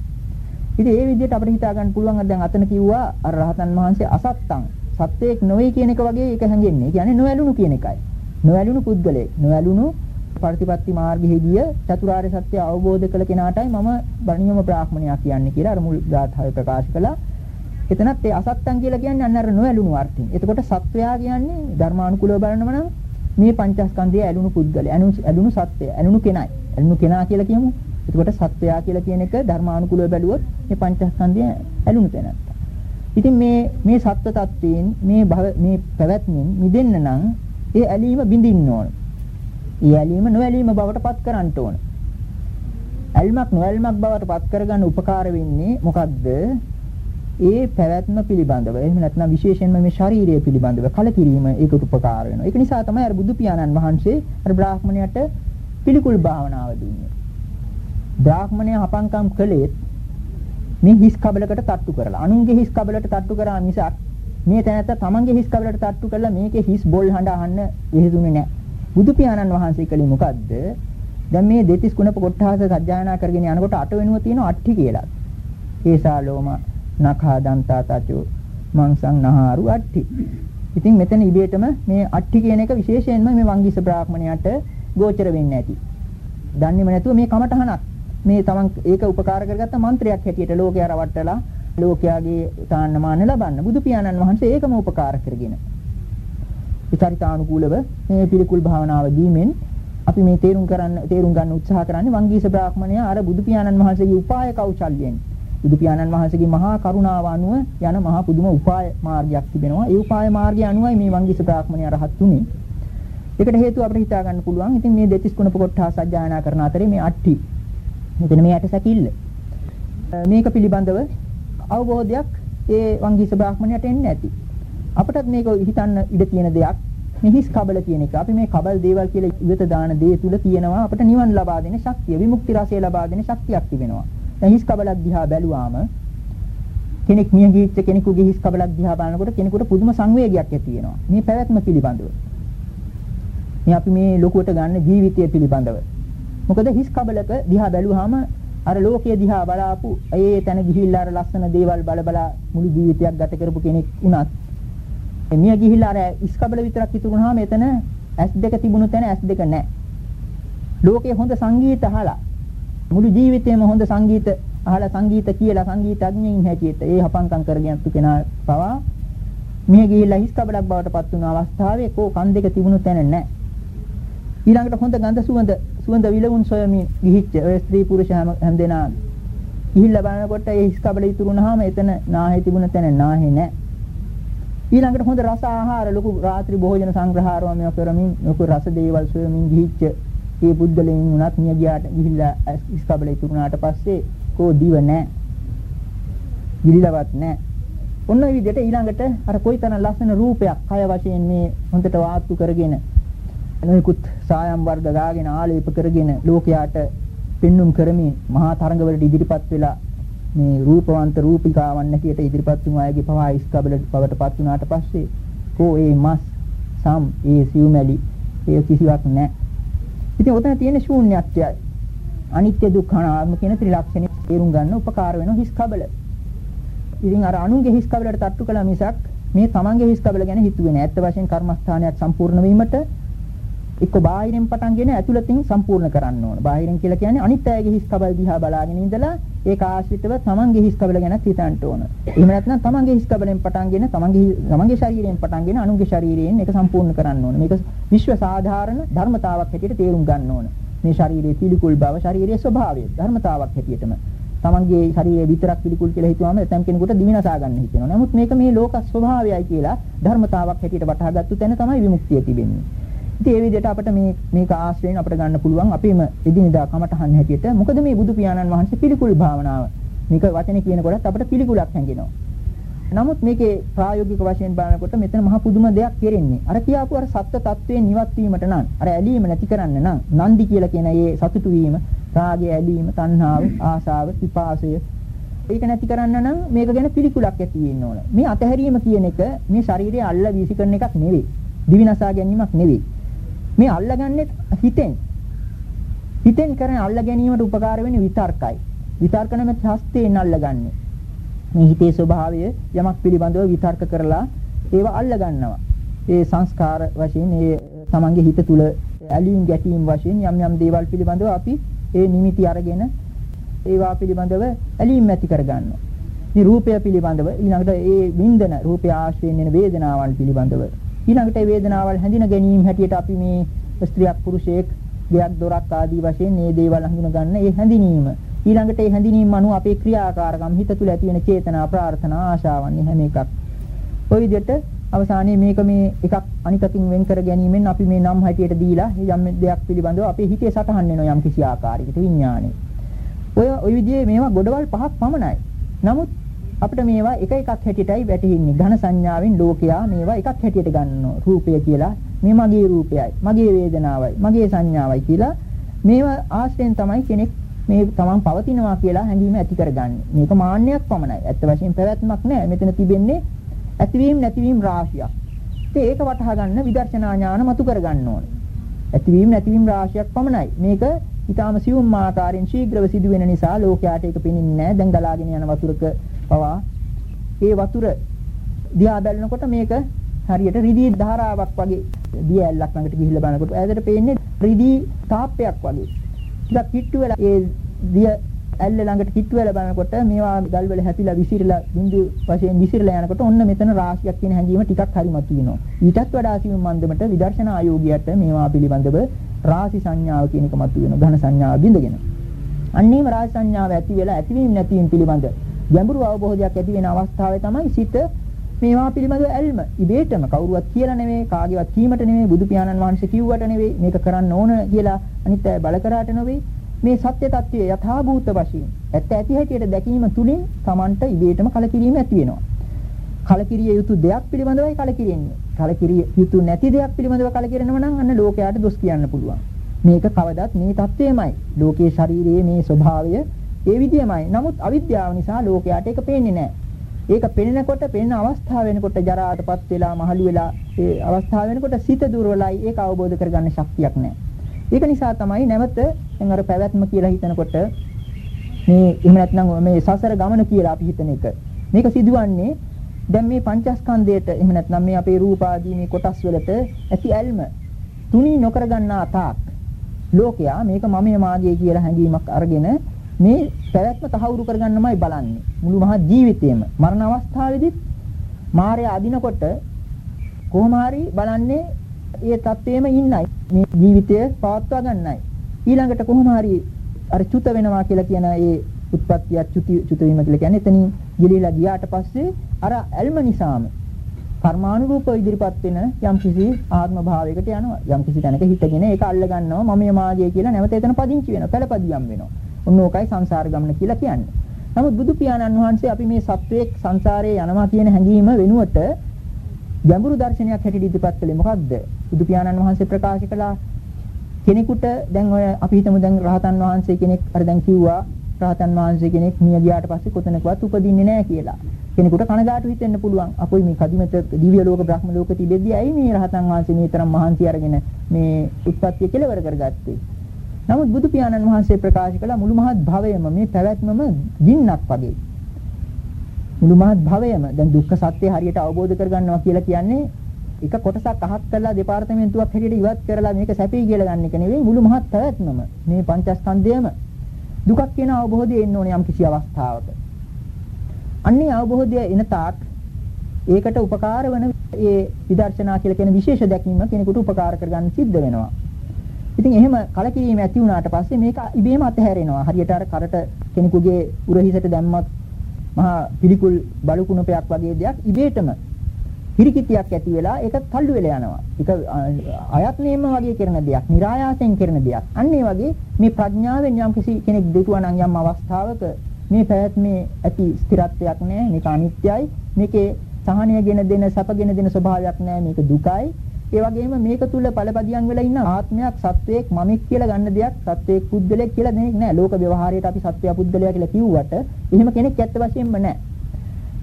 ඉතින් ඒ විදිහට අපිට හිතා ගන්න පුළුවන් දැන් අතන කිව්වා අර රහතන් වහන්සේ අසත්තං සත්‍යයක් නොවේ කියන එක වගේ ඒක හැංගෙන්නේ. ඒ කියන්නේ නොඇලුණු කියන එකයි. නොඇලුණු පුද්ගලයෙක්. නොඇලුණු ප්‍රතිපත්ති මාර්ගයේ ගිය චතුරාර්ය සත්‍ය අවබෝධ කළ කෙනාටයි මම බණියම බ්‍රාහ්මණයා කියන්නේ කියලා අර මුල් ගාථාවේ ප්‍රකාශ කළා. එතනත් ඒ අසත්තං කියලා කියන්නේ අන්න අර නොඇලුණු අර්ථයෙන්. එතකොට සත්වයා කියන්නේ ධර්මානුකූලව බලනම නම් මේ පංචස්කන්ධය ඇලුණු පුද්ගලයා, ඇලුණු සත්‍යය, ඇලුණු කෙනයි. ඇලුණු කෙනා කියලා කියමු. එතකොට සත්වයා කියලා කියන එක ධර්මානුකූලව බැලුවොත් මේ පංචස්කන්ධය ඇලුණු තැනක්. ඉතින් මේ මේ සත්ත්ව tattwein මේ මේ පැවැත්මෙන් මිදෙන්න නම් ඒ ඇලීම බිඳින්න ඕන. ඒ ඇලීම නොඇලීම බවට පත් කරන්න ඕන. ඇල්මක් නොඇල්මක් බවට පත් කරගන්න උපකාර වෙන්නේ මොකද්ද? ඒ පැවැත්ම පිළිබඳව එහෙම නැත්නම් විශේෂයෙන්ම මේ ශාරීරිය පිළිබඳව කලකිරීම ඒකට උපකාර වෙනවා. ඒක නිසා තමයි අර බුදු පියාණන් වහන්සේ අර බ්‍රාහ්මණයට පිළිකුල් භාවනාව දුන්නේ. බ්‍රාහ්මණය හපංකම් කළේත් මේ හිස් කබලකට තට්ටු කරලා අනුන්ගේ හිස් කබලට තට්ටු කරා මිසක් මේ තැනත්තා තමන්ගේ හිස් කබලට තට්ටු කරලා මේකේ හිස් බොල් හඬ අහන්න විහිදුනේ නැහැ. බුදු පියාණන් වහන්සේ කලේ මොකද්ද? දැන් මේ දෙතිස් කුණප කොට්ටාස සජ්ජායනා කරගෙන යනකොට අට වෙනුව තියෙන අට්ටි කියලා. ඒසාලෝම නඛා දන්තා තචෝ මංසං නහාරු අට්ටි. ඉතින් මෙතන ඉබේටම මේ අට්ටි කියන එක විශේෂයෙන්ම මේ වංගීස බ්‍රාහ්මණයාට ගෝචර වෙන්නේ නැති. දන්නේම නැතුව මේ කමටහනක් මේ තමන් ඒක උපකාර කරගත්ත මන්ත්‍රයක් හැටියට ලෝකයා රවට්ටලා ලෝකයාගේ තාන්නමාන ලබන්න බුදු පියාණන් වහන්සේ ඒකම උපකාර කරගෙන විචාරිතානුකූලව මේ පිළිකුල් භාවනාව දීමෙන් අපි මේ තේරුම් කරන්න තේරුම් ගන්න උත්සාහ කරන්නේ වංගීස බ්‍රාහ්මණයා අර බුදු පියාණන් වහන්සේගේ උපාය කෞශල්‍යයෙන් බුදු පියාණන් වහන්සේගේ මහා කරුණාව අනුව යන මහා පුදුම උපාය මාර්ගයක් තිබෙනවා. ඒ උපාය මාර්ගය අනුවයි මේ වංගීස බ්‍රාහ්මණයා රහත් උනේ. ඒකට හේතුව අපිට හිතා ගන්න පුළුවන්. ඉතින් මේ දෙතිස් කුණප කොට්ටා සජ්ජායනා කරන අතරේ මේ අට්ටි මෙතන මේ ඇටසැකිල්ල. මේක පිළිබඳව අවබෝධයක් ඒ වංගීස බ්‍රාහ්මණයට එන්නේ නැති. අපිටත් මේක හිතන්න ඉඩ තියෙන දෙයක්. මේ හිස් කබල කියන එක. අපි මේ කබල් දේවල් කියලා ඉවත දාන දේ තුල තියෙනවා අපිට නිවන් ලබා දෙන ශක්තිය, විමුක්ති රසය ලබා දෙන ශක්තියක් තිබෙනවා. දැන් හිස් කබලක් දිහා බැලුවාම කෙනෙක් මිය ගිහිච්ච කෙනෙකුගේ හිස් කබලක් දිහා බලනකොට කෙනෙකුට පුදුම සංවේගයක් ඇති වෙනවා. මේ පැවැත්ම පිළිබඳව. මේ අපි මේ ලොකුවට ගන්න ජීවිතය පිළිබඳව. මොකද හිස් කබලක දිහා බැලුවාම අර ලෝකයේ දිහා බලාපු ඒ තැන ගිහිල්ලා අර ලස්සන දේවල් බල බලා මුළු ජීවිතයක් ගත කරපු කෙනෙක් වුණත් මිය ගිහිල්ලා අර හිස් කබල විතරක් ඉතුරු වුණාම එතන S2 තිබුණු තැන S2 නැහැ. ලෝකයේ හොඳ සංගීත අහලා මුළු ජීවිතේම හොඳ සංගීත අහලා සංගීත කියලා සංගීතඥයින් හැටියට ඒ හපංකම් කරගෙන යතු කෙනා පවා මිය ගිහිල්ලා හිස් කබලක් බවට පත් වුණු අවස්ථාවේ කෝ කන් දෙක තිබුණු තැන නැහැ. ඊළඟට හොඳ ගඳ සුවඳ සුවඳ විලවුන් සොයමින් ගිහිච්ච ඔය ස්ත්‍රී පුරුෂ හැම දෙනා ගිහිල්ලා බලනකොට ඒ හිස් කබල ඉතුරු වුණාම එතන නාහේ තිබුණ තැන නාහේ නැහැ. ඊළඟට හොඳ රස ආහාර ලොකු රාත්‍රී භෝජන සංග්‍රහාරම මේ කරමින් ලොකු රස දේවල් සොයමින් ගිහිච්ච ඒ බුද්ධලෙන් උනත් මිය ගියාට ගිහිල්ලා හිස් කබල ඉතුරු වුණාට පස්සේ කෝ දිව නැහැ. ගිලිලවත් නැහැ. ඔන්න ඔය විදිහට ඊළඟට අර කොයිතරම් ලස්සන රූපයක් කය වශයෙන් මේ හොඳට වාස්තු කරගෙන නොයෙකුත් සායම් වර්ග ගාගෙන ආලේප කරගෙන ලෝකයාට පෙන්눔 කරමින් මහා තරංගවලට ඉදිරිපත් වෙලා මේ රූපවන්ත රූපිකාවන් නැතිට ඉදිරිපත් වුණු අයගේ පවා ඉස්කබල බවට පත් වුණාට පස්සේ කෝ ඒ මස් සම් ඒ සිව්මැලි ඒ කිසිවක් නැහැ. ඉතින් ඔතන තියෙන ශූන්‍යත්වයයි. අනිත්‍ය දුක්ඛ අනාත්ම කියන ත්‍රිලක්ෂණය තේරුම් ගන්න උපකාර වෙන හිස්කබල. ඉතින් අර අනුන්ගේ හිස්කබලට තට්ටු කළා මිසක් මේ තමන්ගේ හිස්කබල ගැන හිතුවේ නෑ. ඇත්ත වශයෙන් කර්මස්ථානයක් සම්පූර්ණ වීමට එක්ක බාහිරින් පටන්ගෙන ඇතුළතින් සම්පූර්ණ කරන්න ඕන. බාහිරින් කියලා කියන්නේ අනිත් අයගේ හිස් කබල් දිහා බලාගෙන ඉඳලා ඒක ආශ්‍රිතව තමන්ගේ හිස් කබල ගැන හිතන්න ඕන. එහෙම නැත්නම් තමන්ගේ හිස් කබලෙන් පටන්ගෙන තමන්ගේ තමන්ගේ ශරීරයෙන් පටන්ගෙන අනුන්ගේ ශරීරයෙන් ඒක සම්පූර්ණ කරන්න ඕන. මේක විශ්ව සාධාරණ ධර්මතාවක් හැටියට තේරුම් ගන්න ඕන. මේ ශරීරයේ පිළිකුල් බව ශරීරයේ ස්වභාවය ධර්මතාවක් හැටියටම තමන්ගේ ශරීරය විතරක් පිළිකුල් කියලා හිතුවම එතම් කෙනෙකුට දිවිනසා ගන්න හිතෙනවා. නමුත් මේක මේ ලෝක ස්වභාවයයි කියලා ධර්මතාවක් හැටියට වටහාගත්තු තැන තමයි විමුක්තිය තිබෙන්නේ. ඉතින් ඒ විදිහට අපිට මේ මේක ආශ්‍රයෙන් අපිට ගන්න පුළුවන් අපේම එදිනෙදා කමටහන් හැටියට මොකද මේ බුදු පියාණන් වහන්සේ පිළිකුල් භාවනාව මේක වචනේ කියනකොටත් අපිට පිළිකුලක් හැඟෙනවා. නමුත් මේකේ ප්‍රායෝගික වශයෙන් බලනකොට මෙතන මහ පුදුම දෙයක් කෙරෙන්නේ. අර කියාපු අර සත්‍ය తත්වයෙන් නිවත් වීමට නම් අර ඇලීම නැති කරන්න නම් නන්දි කියලා කියන ඒ සතුටු වීම, රාගය, ඇලීම, තණ්හාව, ආශාව, පිපාසය ඒක නැති කරන්න නම් මේක ගැන පිළිකුලක් ඇති වෙන්න ඕන. මේ අතහැරීම කියන එක මේ ශරීරය අල්ල වීසි කරන එකක් නෙවෙයි. දිවිනසා ගැනීමක් නෙවෙයි. මේ අල්ලගන්නේ හිතෙන්. හිතෙන් කරන අල්ල ගැනීමට උපකාර වෙන්නේ විතර්කයි. විතර්ක නැමැති හස්තයෙන් අල්ලගන්නේ. මේ හිතේ ස්වභාවය යමක් පිළිබඳව විතර්ක කරලා ඒව අල්ල ගන්නවා. ඒ සංස්කාර වශයෙන් ඒ තමන්ගේ හිත තුල ඇලීම් ගැටීම් වශයෙන් යම් යම් දේවල් පිළිබඳව අපි ඒ නිමිති අරගෙන ඒවා පිළිබඳව ඇලීම් ඇති කර ගන්නවා. මේ රූපය පිළිබඳව ඊළඟට ඒ වින්දන රූපය ආශ්‍රයෙන් එන වේදනාවන් පිළිබඳව ඊළඟට ඒ වේදනාවල් හැඳින ගැනීම හැටියට අපි මේ ස්ත්‍රියක් පුරුෂයෙක් දෙයක් දොරක් ආදී වශයෙන් මේ දේවල් හඳුන ගන්න ඒ හැඳිනීම ඊළඟට ඒ හැඳිනීම අනුව අපේ ක්‍රියාකාරකම් හිත තුළ ඇති වෙන චේතනා ප්‍රාර්ථනා ආශාවන් හැම එකක් ඔය විදිහට අවසානයේ මේක මේ එකක් අනිකකින් වෙන් කර ගැනීමෙන් අපි මේ නම් හැටියට දීලා යම් දෙයක් පිළිබඳව අපේ හිතේ සටහන් වෙනවා යම් කිසි ආකාරයකට විඥානේ. ඔය ඔය විදිහේ මේවා ගොඩවල් පහක් පමණයි. නමුත් අපිට මේවා එක එකක් හැටියටයි වැටහෙන්නේ. ඝන සංඥාවෙන් ලෝකයා මේවා එකක් හැටියට ගන්නවා. රූපය කියලා මේ මගේ රූපයයි, මගේ වේදනාවයි, මගේ සංඥාවයි කියලා මේවා ආශ්‍රයෙන් තමයි කෙනෙක් මේ තමන් පවතිනවා කියලා හැඟීම ඇති කරගන්නේ. මේක මාන්නයක් පමණයි. ඇත්ත වශයෙන් පැවැත්මක් නෑ. මෙතන තිබෙන්නේ ඇතිවීම නැතිවීම රාශියක්. ඉතින් ඒක වටහා ගන්න විදර්ශනා ඥාන මතු කරගන්න ඕනේ. ඇතිවීම නැතිවීම රාශියක් පමණයි. මේක ඊටාම සියුම් ආකාරයෙන් ශීඝ්‍රව සිදුවෙන නිසා ලෝකයට ඒක පෙනෙන්නේ නැහැ. දැන් ගලාගෙන යන වතුරක පවා ඒ වතුර දිහා බැලනකොට මේක හරියට රිදී ධාරාවක් වගේ දිය ඇල්ලක් ළඟට ගිහිල්ලා බලනකොට ඈතට පේන්නේ රිදී තාප්පයක් වගේ. ටිකක් කිට්ටු වෙලා ඒ දිය ඇල්ල ළඟට කිට්ටු වෙලා බලනකොට මේවා ගල් වල හැපිලා විසිරලා බින්දු වශයෙන් විසිරලා යනකොට ඔන්න මෙතන රාශියක් කියන හැඟීම ටිකක් හරිමත් වෙනවා. ඊටත් වඩා සියුම් මන්දමට විදර්ශනා ආයෝගියට මේවා පිළිබඳව රාශි සංඥාව කියන එක මතු වෙනවා. ඝන සංඥාව බින්දගෙන. අන්නේම රාශි සංඥාව ඇති වෙලා ඇතිවීම නැතිවීම පිළිබඳ ගැඹුරු අවබෝධයක් ඇති වෙන අවස්ථාවේ තමයි සිත මේවා පිළිබඳව ඇල්ම ඉබේටම කවුරුවත් කියලා නෙවෙයි කාගේවත් කීමට නෙවෙයි බුදු පියාණන් වහන්සේ කිව්වට නෙවෙයි මේක කරන්න ඕන කියලා අනිත් අය බල කරාට නෙවෙයි මේ සත්‍ය తත්වයේ යථාභූත වශයෙන් ඇත්ත ඇති හැටියට දැකීම තුලින් Tamanට ඉබේටම කලකිරීම ඇති වෙනවා. කලකිරිය යුතු දෙයක් පිළිබඳවයි කලකිරෙන්නේ. කලකිරිය යුතු නැති දෙයක් පිළිබඳව කලකිරෙනව නම් අන්න ලෝකයට දොස් කියන්න පුළුවන්. මේක කවදත් මේ தත්වයමයි. ලෝකයේ ශරීරයේ මේ ස්වභාවය ඒ විදියමයි. නමුත් අවිද්‍යාව නිසා ලෝකයට ඒක පේන්නේ නැහැ. ඒක පෙනෙනකොට පෙනෙන අවස්ථාව වෙනකොට ජරාටපත් වෙලා මහලු වෙලා ඒ අවස්ථාව වෙනකොට සිත දුර්වලයි ඒක අවබෝධ කරගන්න ශක්තියක් නැහැ. ඒක නිසා තමයි නැවත දැන් අර පැවැත්ම කියලා හිතනකොට මේ එහෙම නැත්නම් මේ සසර ගමන කියලා අපි හිතන එක. මේක සිදුවන්නේ දැන් මේ පංචස්කන්ධයට එහෙම නැත්නම් මේ අපේ රූප ආදී මේ කොටස් වලට ඇති ඇල්ම තුනී නොකර ගන්නා තාක් ලෝකයා මේක මමයේ මාගේ කියලා හැඟීමක් අරගෙන මේ පැවැත්ම තහවුරු කරගන්නමයි බලන්නේ. මුළු මහත් ජීවිතේම මරණ අවස්ථාවේදීත් මායя අදිනකොට කොහොම හරි බලන්නේ ඒ தත්වේම ඉන්නයි. මේ ජීවිතය පවත්වා ගන්නයි. ඊළඟට කොහොම හරි අර චුත වෙනවා කියලා කියන ඒ උත්පත්තිය චුති චුත වීම කියලා කියන්නේ එතනින් ගිලිලා ගියාට පස්සේ අර ඇල්ම නිසාම කර්මානුරූප ඉදිරිපත් වෙන යම් කිසි ආත්ම භාවයකට යනවා. යම් කිසි තැනක හිතගෙන ඒක අල්ල ගන්නවා මම යමාගේ කියලා නැවත එතන පදිංචි වෙනවා. පළපදියම් වෙනවා. ඔන්න ඕකයි සංසාර ගමන කියලා කියන්නේ. නමුත් බුදු පියාණන් වහන්සේ අපි මේ සත්වයේ සංසාරයේ යනවා කියන හැඟීම වෙනුවට ගැඹුරු දර්ශනයක් හැටියට ඉදිරිපත් කළේ මොකක්ද? බුදු පියාණන් වහන්සේ ප්‍රකාශ කළා කෙනෙකුට දැන් ඔය අපි හිතමු දැන් රහතන් වහන්සේ කෙනෙක් අර දැන් කිව්වා රහතන් වහන්සේ කෙනෙක් මිය ගියාට පස්සේ කොතනකවත් උපදින්නේ නැහැ කියලා. කෙනෙකුට කනගාටු හිතෙන්න පුළුවන්. අපොයි මේ කදිමත දිව්‍ය ලෝක බ්‍රහ්ම ලෝක තිබෙද්දී ඇයි මේ රහතන් වහන්සේ මේ තරම් මහන්සි අරගෙන මේ උත්පත්තිය කෙලවර කරගත්තේ? නමුත් බුදු පියාණන් වහන්සේ ප්‍රකාශ කළ මුළු මහත් භවයම මේ පැවැත්මම ගින්නක් වගේ. මුළු මහත් භවයම දැන් දුක්ඛ සත්‍ය හරියට අවබෝධ කරගන්නවා කියලා කියන්නේ එක කොටසක් අහක් කරලා දෙපාර්තමේන්තුවක් හැටියට ඉවත් කරලා මේක සැපී කියලා ගන්න එක නෙවෙයි මුළු මහත් පැවැත්මම මේ පංචස්කන්ධයම දුකක් කියන අවබෝධය එන්න ඕනේ යම් කිසි අවස්ථාවක. අන්නේ අවබෝධය එන තාක් ඒකට උපකාර වන ඒ විදර්ශනා කියලා කියන විශේෂ දැකීම කෙනෙකුට උපකාර කරගන්න සිද්ධ වෙනවා. ඉතින් එහෙම කලකිරීම ඇති වුණාට පස්සේ මේක ඉබේම අතහැරෙනවා. හරියට අර කරට කෙනෙකුගේ උරහිසට දැම්මත් මහා පිළිකුල් බලු කුණපයක් වගේ දෙයක් ඉබේටම හිරිකිතියක් ඇති වෙලා ඒක තල්ලු වෙලා යනවා. ඒක අයත්නේම වගේ කරන දෙයක්, નિરાයාසයෙන් කරන දෙයක්. අන්න ඒ වගේ මේ ප්‍රඥාවෙන් යම් කිසි කෙනෙක් දෙතුවා නම් යම් අවස්ථාවක මේ පැවැත්මේ ඇති ස්ථිරත්වයක් නැහැ, මේක අනිත්‍යයි, මේකේ සහනයගෙන දෙන, සැපගෙන දෙන ස්වභාවයක් නැහැ, මේක දුකයි. ඒ වගේම මේක තුල පළපදියම් වෙලා ඉන්න ආත්මයක් සත්වයක් මමෙක් කියලා ගන්න දෙයක් සත්වයක් පුද්ගලයෙක් කියලා දෙයක් නෑ. ලෝක ව්‍යවහාරයට අපි සත්වයා පුද්ගලයා කියලා කිව්වට එහෙම කෙනෙක් ඇත්ත වශයෙන්ම නෑ.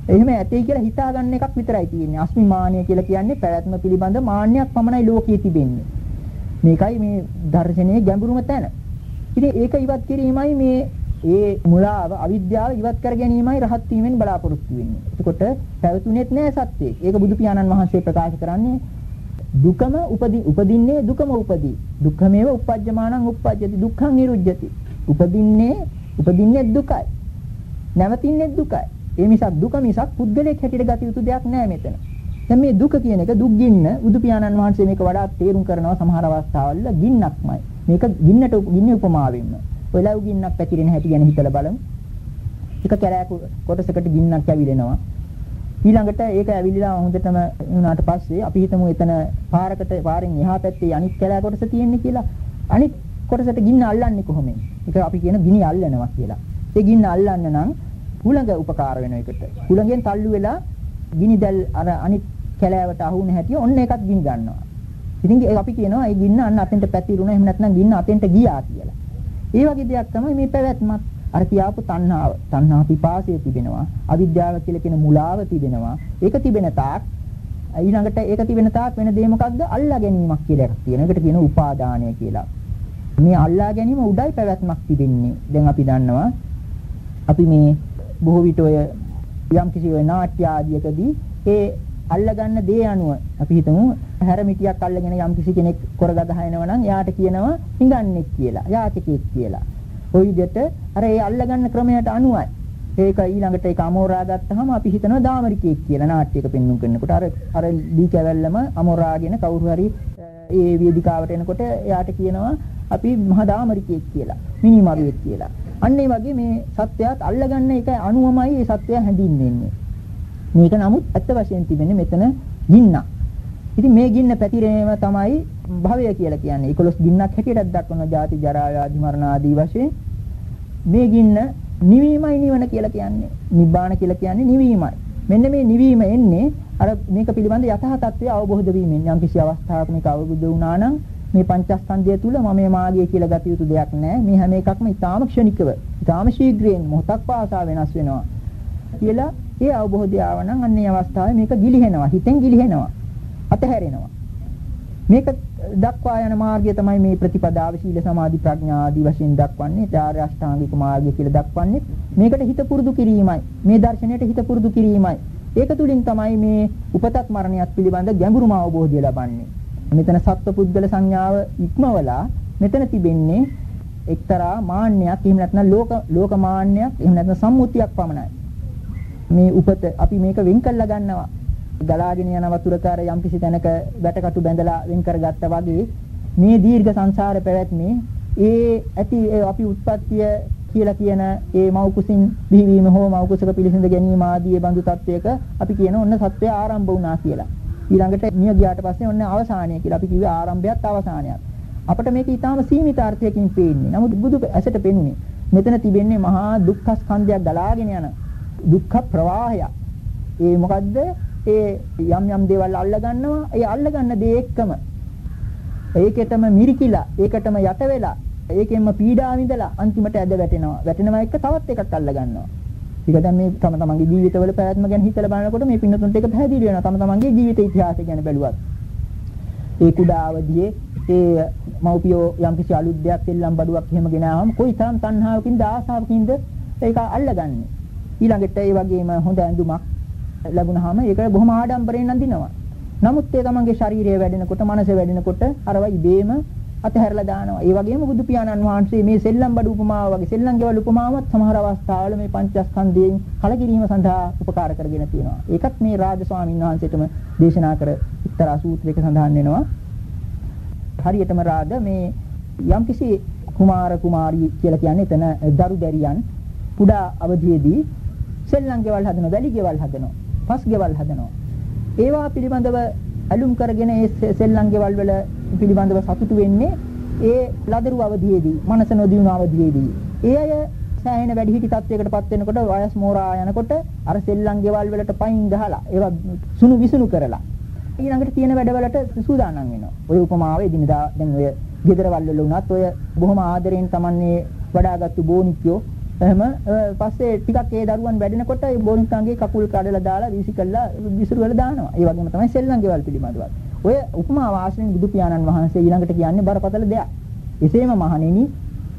එහෙම ඇතේ කියලා හිතා ගන්න එකක් විතරයි තියෙන්නේ. අස්මිමානිය කියලා කියන්නේ පැවැත්ම පිළිබඳ මාන්නයක් පමණයි ලෝකයේ තිබෙන්නේ. මේකයි මේ දර්ශනයේ ගැඹුරුම තැන. ඉතින් ඒක ඉවත් කිරීමයි මේ ඒ මුලාව අවිද්‍යාව ඉවත් කර ගැනීමයි රහත් වීමෙන් බලාපොරොත්තු වෙන්නේ. එතකොට පැවතුනේත් නෑ සත්‍යය. ඒක බුදු පියාණන් වහන්සේ ප්‍රකාශ කරන්නේ දුකම උපදි උපදින්නේ දුකම උපදී. දුක්ඛමේව uppajjamanan uppajjati දුක්ඛං නිරුජ්ජති. උපදින්නේ උපදින්නේ දුකයි. නැවතින්නේ දුකයි. ඒ මිසක් දුක මිසක් පුද්ගලයෙක් හැටියට ගත යුතු දෙයක් නෑ මෙතන. දැන් මේ දුක කියන එක දුක් ගින්න බුදු පියාණන් වහන්සේ මේක වඩා තේරුම් කරනවා සමහර අවස්ථාවල ගින්නක්මයි. මේක ගින්නට ගින්න උපමාවෙන්න. ඔය ලව් ගින්නක් පැතිරෙන හැටි ගැන හිතලා බලමු. එක කැලෑක කොටසකට ගින්නක් ඇවිලෙනවා. ඊළඟට ඒක ඇවිලිලා හොඳටම වුණාට පස්සේ අපි හිතමු එතන පාරකට පාරෙන් එහා පැත්තේ අනිත් කැලෑ කොටස තියෙන්නේ කියලා. අනිත් කොටසට ගින්න අල්ලන්නේ කොහොමද? ඒක අපි කියන ගිනි අල්ලනවා කියලා. ඒ ගින්න අල්ලන්න නම් හුළඟ උපකාර වෙන එකට. හුළඟෙන් තල්ලු වෙලා ගිනි දැල් අර අනිත් කැලෑවට අහුන හැටි ඔන්න ඒකත් ගිනි ගන්නවා. ඉතින් අපි කියනවා ඒ ගින්න අන්න අතෙන්ට පැතිරුණා එහෙම නැත්නම් ගින්න අතෙන්ට ගියා කියලා. ඒ වගේ දෙයක් තමයි මේ පැවැත්මත්. අර කියාපු තණ්හාව තණ්හා පිපාසය තිබෙනවා. අවිද්‍යාව කියලා කියන මුලාව තිබෙනවා. ඒක තිබෙන තාක් ඊළඟට ඒක තිබෙන තාක් වෙන දේ මොකක්ද? අල්ලා ගැනීමක් කියලා එකක් තියෙනවා. ඒකට කියන උපාදානය කියලා. මේ අල්ලා ගැනීම උඩයි පැවැත්මක් තිබෙන්නේ. දැන් අපි දන්නවා අපි මේ බොහෝ විට ඔය යම් කිසි ඔය නාට්‍ය ආදියකදී ඒ අල්ලගන්න දේ අනුව අපි හිතමු හැරමිටියක් අල්ලගෙන යම් කිසි කෙනෙක් කොරගහ එනවා නම් එයාට කියනවා හිඟන්නෙක් කියලා යාචකෙක් කියලා. ওই විදිහට අර ඒ අල්ලගන්න ක්‍රමයට අනුවයි. ඒක ඊළඟට ඒක අමෝරා ගත්තාම අපි හිතනවා දාමරිකයෙක් කියලා නාට්‍යයක පෙන්වු කරනකොට අර අර දී කැවැල්ලම අමෝරාගෙන කවුරු හරි ඒ වේදිකාවට එනකොට එයාට කියනවා අපි මහා දාමරිකයෙක් කියලා මිනිමරුවෙක් කියලා. අන්න ඒ වගේ මේ සත්‍යයත් අල්ලගන්න එක අනුවමයි මේ සත්‍යය හැඳින්වෙන්නේ. මේක නමුත් ඇත්ත වශයෙන් තිබෙන්නේ මෙතන ගින්නක්. ඉතින් මේ ගින්න පැතිරෙනව තමයි භවය කියලා කියන්නේ 11 ගින්නක් හැටියට දක්වන ජාති ජරා ව්‍යාධි මරණ ආදී වශයෙන් මේ ගින්න නිවීමයි නිවන කියලා කියන්නේ නිබ්බාන කියලා කියන්නේ නිවීමයි මෙන්න මේ නිවීම එන්නේ අර මේක පිළිබඳ යථා තත්ත්වය අවබෝධ වීමෙන් යම් කිසි අවස්ථාවක මේක අවබෝධ වුණා නම් මේ පංචස්කන්ධය තුල මම මාගේ කියලා ගත යුතු දෙයක් නැහැ. මේ හැම එකක්ම ඊටාම ක්ෂණිකව, ඊටාම ශීඝ්‍රයෙන් මොහොතක් පාසා වෙනස් වෙනවා. කියලා ඒ අවබෝධය ආව නම් අන්නේ අවස්ථාවේ මේක ගිලිහෙනවා. හිතෙන් ගිලිහෙනවා. අතහැරෙනවා. මේක දක්වා යන මාර්ගය තමයි මේ ප්‍රතිපදාව සීල සමාධි ප්‍රඥා ආදී වශයෙන් දක්වන්නේ. චාර්ය අෂ්ටාංගික මාර්ගය කියලා දක්වන්නේ. මේකට හිත පුරුදු කිරීමයි. මේ දර්ශනයට හිත පුරුදු කිරීමයි. ඒක තුලින් තමයි මේ උපතත් මරණයත් පිළිබඳ ගැඹුරුම අවබෝධය ලබන්නේ. මෙතන සත්පුද්ගල සංඥාව ඉක්මවලා මෙතන තිබෙන්නේ එක්තරා මාන්නයක් එහෙම නැත්නම් ලෝක ලෝක මාන්නයක් එහෙම නැත්නම් සම්මුතියක් පමණයි. මේ උපත අපි මේක වෙන් කළා ගන්නවා. ගලාගෙන යන වතුරකාර යම්කිසි තැනක වැටකටු බැඳලා වෙන් කරගත්තා වගේ මේ දීර්ඝ සංසාර පැවැත්මේ ඒ ඇති අපි උත්පත්තිය කියලා කියන ඒ මව් කුසින් බිහිවීම හෝ මව් කුසක පිළිසිඳ ගැනීම ආදී බඳු තත්වයක අපි කියන ඔන්න සත්‍යය ආරම්භ වුණා කියලා. ඊළඟට මිය ගියාට පස්සේ ඔන්න අවසානය කියලා අපි කිව්වේ ආරම්භයත් අවසානයත්. අපිට මේක ඊටාම සීමිත අර්ථයකින් පේන්නේ. නමුත් බුදු ඇසට පෙනුනේ මෙතන තිබෙන්නේ මහා දුක්ඛ ස්කන්ධයක් ගලාගෙන යන දුක්ඛ ප්‍රවාහයක්. ඒ මොකද්ද? ඒ යම් යම් දේවල් අල්ල ගන්නවා. ඒ අල්ල ගන්න දේ එක්කම ඒකෙටම මිරිකිලා, ඒකටම යට වෙලා, ඒකෙන්ම පීඩා විඳලා අන්තිමට ඇද වැටෙනවා. වැටෙනවා එක්ක තවත් එකක් අල්ල ගන්නවා. ඒක දැන් මේ තම තමන්ගේ ජීවිතවල පැවැත්ම ගැන හිතලා බලනකොට මේ පින්නතුන්ට ඒක පැහැදිලි වෙනවා. තම තමන්ගේ ජීවිත ඉතිහාසය ගැන බැලුවත්. ඒ කුඩා අවදියේ ඒ මව්පියෝ යම්කිසි අලුත් දෙයක් සෙල්ලම් බඩුවක් එහෙම ගෙනාවම කොයි තරම් තණ්හාවකින්ද ආසාවකින්ද ඒක අල්ලගන්නේ. ඊළඟට ඒ වගේම හොඳ ඇඳුමක් ලැබුණාම ඒක බොහොම ආඩම්බරයෙන් අඳිනවා. නමුත් ඒ තමන්ගේ ශරීරය වැඩෙනකොට, මනස වැඩෙනකොට අරව ඉබේම අතහැරලා දානවා. ඒ වගේම බුදු පියාණන් වහන්සේ මේ සෙල්ලම් බඩු උපමාව වගේ සෙල්ලම් ගෙවල් උපමාවත් සමහර අවස්ථාවල මේ පංචස්කන්ධයෙන් කලකිරීම සඳහා උපකාර කරගෙන තියෙනවා. ඒකත් මේ රාජ ස්වාමීන් වහන්සේටම දේශනා කර එක්තරා සූත්‍රයක සඳහන් වෙනවා. හරියටම රාජ මේ යම්කිසි කුමාර කුමාරී කියලා කියන්නේ එතන දරු දැරියන් පුඩා අවධියේදී සෙල්ලම් ගෙවල් හදනවා, වැලි ගෙවල් හදනවා. පස් ගෙවල් හදනවා. ඒවා පිළිබඳව ඇලුම් කරගෙන ඒ සෙල්ලම් ගෙවල් වල පිළිබඳව සතුටු වෙන්නේ ඒ ලදරු අවධියේදී, මනස නොදියුණු අවධියේදී. ඒ අය සෑහෙන වැඩිහිටි තත්වයකටපත් වෙනකොට වයස් මෝරා යනකොට අර සෙල්ලම් ගෙවල් වලට පයින් ගහලා ඒවා සුණු විසුණු කරලා ඊළඟට තියෙන වැඩවලට සූදානම් වෙනවා. ඔය උපමාව එදිනදා දැන් ඔය ගෙදරවල් වල වුණත් ඔය බොහොම ආදරෙන් තමන්නේ වඩාගත්තු බෝනික්යෝ එහෙම පස්සේ ටිකක් ඒ දරුවන් වැඩෙනකොට ඒ බෝනිකාංගේ කකුල් කඩලා දාලා වීසි කළා විසිරු වල දානවා. ඒ වගේම තමයි සෙල්ලම් ගෙවල් පිළිබඳව. ඔය උපමා වාසනෙන් බුදු පියාණන් වහන්සේ ඊළඟට කියන්නේ බරපතල දෙයක්. එසේම මහණෙනි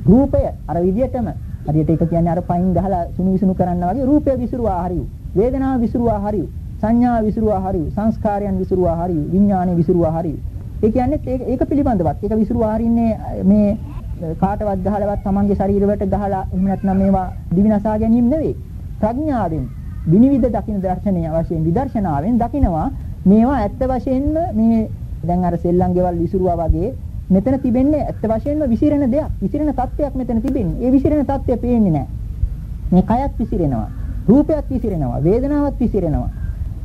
රූපය අර විදියටම හරියට ඒක කියන්නේ අර පයින් ගහලා සුණු විසුණු කරන්න වගේ රූපය විසිරුවා හරියු. වේදනාව විසිරුවා හරියු. සංඥා විසිරුවා හරියු. සංස්කාරයන් විසිරුවා හරියු. විඥානෙ විසිරුවා හරියු. ඒ කියන්නේ ඒක පිළිබඳවත් ඒක විසිරුවා හරින්නේ මේ කාටවත් ගහලවත් තමන්ගේ ශරීරයට ගහලා එහෙම නැත්නම් මේවා දිවිනසා ගැනීම නෙවෙයි. ප්‍රඥාවෙන් විනිවිද දකින්න දර්ශනය වශයෙන් විදර්ශනාවෙන් දකිනවා මේවා ඇත්ත වශයෙන්ම මේ දැන් අර සෙල්ලම් ගෙවල් විසිරුවා වගේ මෙතන තිබෙන්නේ ඇත්ත වශයෙන්ම විසිරෙන දෙයක්. විසිරෙන තත්ත්වයක් මෙතන තිබෙන්නේ. ඒ විසිරෙන තත්ත්වය පේන්නේ නැහැ. මේ කයත් විසිරෙනවා. රූපයත් විසිරෙනවා. වේදනාවත් විසිරෙනවා.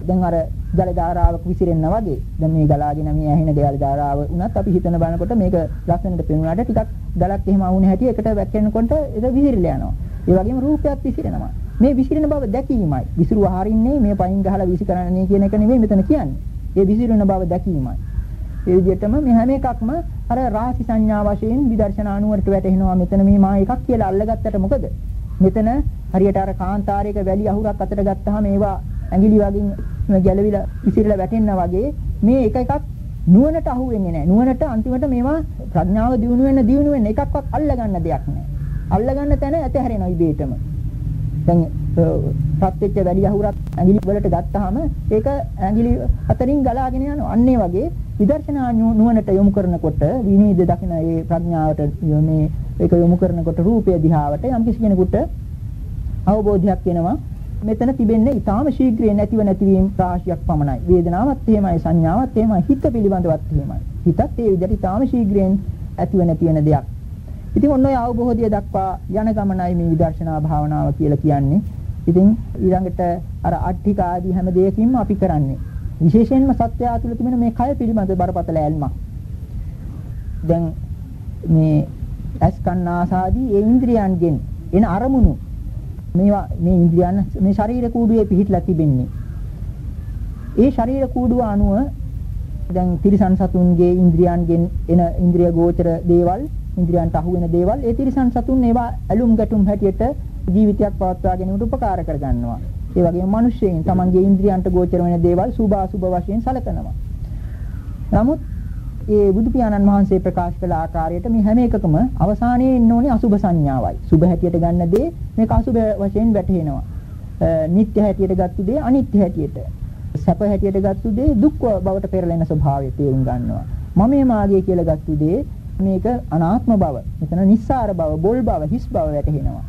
දැන් අර ජල ධාරාවක විසිරෙනා වගේ දැන් මේ ගලාගෙන මේ ඇහෙන ජල ධාරාව උනත් අපි හිතන බලනකොට මේක ලස්සනට පෙනුනාට ටිකක් ගලක් එහෙම වුණ හැටි එකට වැක්කෙනකොට ඒක විසිරලා යනවා. ඒ වගේම රූපයත් විසිරෙනවා. මේ විසිරෙන බව දැකීමයි. විසිරුව හරින්නේ මේ පයින් ගහලා විසි කරන්නේ කියන එක නෙවෙයි මෙතන කියන්නේ. ඒ විසිරෙන බව දැකීමයි. ඒ විදිහටම මේ හැම එකක්ම අර රාශි සංඥා වශයෙන් විදර්ශනා නුවරට වැටෙනවා. මෙතන මේ මා එකක් කියලා අල්ලගත්තට මොකද? මෙතන හරියට අර කාන්තාරයක වැලි අහුරක් අතට ගත්තාම ඒවා ඇඟිලි වගේ ගැලවිලා විසිරලා වැටෙන්න වගේ මේ එක එකක් නුවණට අහු වෙන්නේ නැහැ. නුවණට අන්තිමට මේවා ප්‍රඥාව දියුණු වෙන්න දියුණු වෙන්න එකක්වත් අල්ලගන්න දෙයක් නැහැ. අල්ලගන්න තැන ඇතහැරෙනවා ඉබේටම. දැන් ප්‍රත්‍යක්ෂ වැලිය අහුරක් ඇඟිලි වලට ගත්තාම ඒක ඇඟිලි අතරින් ගලාගෙන යනවා. අන්න ඒ වගේ විදර්ශනා නුවණට යොමු කරනකොට විනීද දකින ඒ ප්‍රඥාවට මේ ඒක යොමු කරනකොට රූපය දිහාවට යම් කිසි කෙනෙකුට අවබෝධයක් වෙනවා. මෙතන තිබෙන්නේ ඊටාම ශීඝ්‍රයෙන් නැතිව නැතිවීම රාශියක් පමණයි. වේදනාවත් එහෙමයි, සංඥාවත් එහෙමයි, හිත පිළිබඳවත් එහෙමයි. හිතත් ඒ විදිහට ඊටාම ශීඝ්‍රයෙන් ඇතිව නැති වෙන දෙයක්. ඉතින් ඔන්න ඔය අවබෝධය දක්වා යන ගමනයි මේ විදර්ශනා භාවනාව කියලා කියන්නේ. ඉතින් ඊළඟට අර අට්ඨික ආදී හැම දෙයකින්ම අපි කරන්නේ. විශේෂයෙන්ම සත්‍ය ආතුල තිබෙන මේ කය පිළිබඳ බරපතල ඇල්මක්. දැන් මේ ඇස් කන් ආසාදී ඒ ඉන්ද්‍රියයන්ගෙන් එන අරමුණු මේවා මේ ඉන්ද්‍රියන් මේ ශරීර කූඩුවේ පිහිටලා තිබෙන්නේ. ඒ ශරීර කූඩුව අනුව දැන් තිරිසන් සතුන්ගේ ඉන්ද්‍රියන්ගෙන් එන ඉන්ද්‍රිය ගෝචර දේවල් ඉන්ද්‍රියන්ට අහු වෙන දේවල් ඒ තිරිසන් සතුන් ඒවා ඇලුම් ගැටුම් හැටියට ජීවිතයක් පවත්වා ගැනීමට උපකාර කර ගන්නවා. ඒ වගේම මිනිස්සෙයින් තමන්ගේ ඉන්ද්‍රියන්ට ගෝචර වෙන දේවල් සුභ අසුභ වශයෙන් සැලකනවා. නමුත් ඒ බුදු පියාණන් වහන්සේ ප්‍රකාශ කළ ආකාරයට මේ හැම එකකම අවසානයේ ඉන්න ඕනේ අසුභ සංඥාවයි. සුභ හැටියට ගන්න දේ මේක අසුභ වශයෙන් වැටහෙනවා. නිත්‍ය හැටියට ගත්ත දේ අනිත්‍ය හැටියට. සැප හැටියට ගත්ත දේ දුක් බවට පෙරලෙන ස්වභාවය තේරුම් ගන්නවා. මමයේ මාගේ කියලා ගත්ත දේ මේක අනාත්ම බව. මෙතන නිස්සාර බව, බොල් බව, හිස් බව වැටහෙනවා.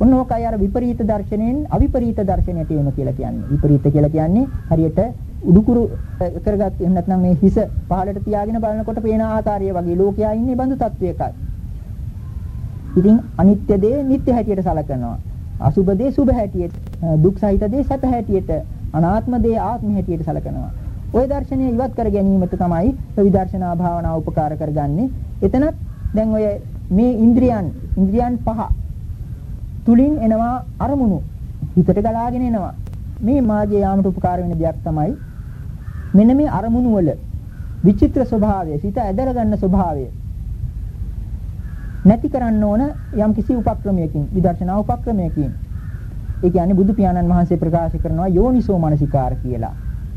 ඔන්න ඕකයි අර විපරීත දර්ශනයෙන් අවිපරීත දර්ශනයට එීම කියලා කියන්නේ. විපරීත කියලා කියන්නේ හරියට උඩුකුරු කරගත් එහෙම නැත්නම් මේ හිස පහළට තියාගෙන බලනකොට පේන ආකාරය වගේ ලෝකයා ඉන්නේ බඳු තත්වයකයි. ඉතින් අනිත්‍ය දේ නිට්ටය හැටියට සලකනවා. අසුබ දේ සුබ හැටියට, දුක් සහිත දේ සැප හැටියට, අනාත්ම දේ ආත්ම හැටියට සලකනවා. ওই දර්ශනය ඉවත් කර ගැනීමට තමයි විදර්ශනා භාවනාව උපකාර කරගන්නේ. එතනත් දැන් ඔය මේ ඉන්ද්‍රියන් ඉන්ද්‍රියන් පහ තුලින් එනවා අරමුණු හිතට ගලාගෙන එනවා. මේ මාගේ යාමට උපකාර වෙන දෙයක් තමයි මෙන්න මේ අරමුණු වල විචිත්‍ර ස්වභාවය, සිත ඇදලා ගන්න ස්වභාවය නැති කරන්න ඕන යම් කිසි උපක්‍රමයකින්, විදර්ශනා උපක්‍රමයකින්. ඒ කියන්නේ බුදු පියාණන් වහන්සේ ප්‍රකාශ කරනවා යෝනිසෝ මනසිකාර කියලා.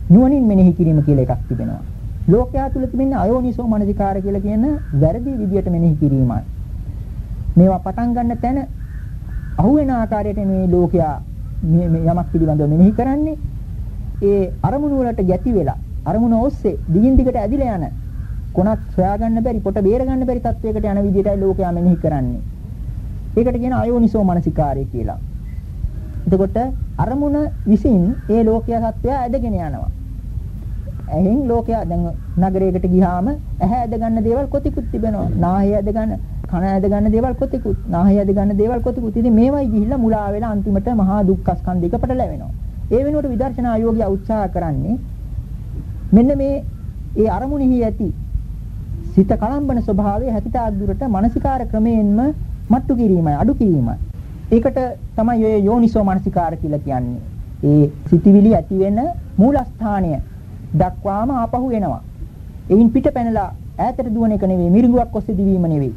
නුවණින් මෙනෙහි කිරීම කියලා එකක් තිබෙනවා. ලෝකයා තුල තිබෙන අයෝනිසෝ මනසිකාර කියලා කියන වැරදි විදියට මෙනෙහි කිරීමයි. මේවා පටන් ගන්න තැන අහුවෙන ආකාරයට මේ ලෝකයා මේ යමක් පිළිබඳව මෙනෙහි කරන්නේ ඒ අරමුණු වලට ගැති වෙලා අරමුණ ඔස්සේ දිගින් දිගට ඇදිලා යන කොනක් සොයාගන්න බැරි කොට බේර ගන්න බැරි තත්වයකට යන විදිහටයි ලෝකයා මෙනෙහි කරන්නේ. ඒකට කියන අයෝනිසෝ මනසිකාරය කියලා. එතකොට අරමුණ විසින් ඒ ලෝකයා සත්‍යය ඇදගෙන යනවා. ඇහෙන් ලෝකයා දැන් නගරයකට ගියාම ඇහැ ඇද ගන්න දේවල් කොතිකුත් තිබෙනවා. නාහය ඇද ගන්න කන ඇද ගන්න දේවල් කොතිකුත් නාහය ඇද ගන්න දේවල් කොතිකුත්. ඉතින් මේවයි ගිහිල්ලා මුලා වෙලා අන්තිමට මහා දුක්ඛ ස්කන්ධයකට ලැබෙනවා. ඒ වෙනුවට විදර්ශනා යෝගිය උත්සාහ කරන්නේ මෙන්න මේ ඒ අරමුණෙහි ඇති සිත කලම්බන ස්වභාවය හැකිතාක් දුරට මානසිකාර ක්‍රමයෙන්ම මට්ටු කිරීමයි අඩු කිරීමයි. ඒකට තමයි ඔය යෝනිසෝ මානසිකාර කියලා කියන්නේ. ඒ සිතිවිලි ඇති වෙන මූලස්ථානය දක්වාම ආපහු එනවා. එයින් පිට පැනලා ඈතට දුවන එක නෙවෙයි මිරිඟුවක් ඔස්සේ දිවීම නෙවෙයි.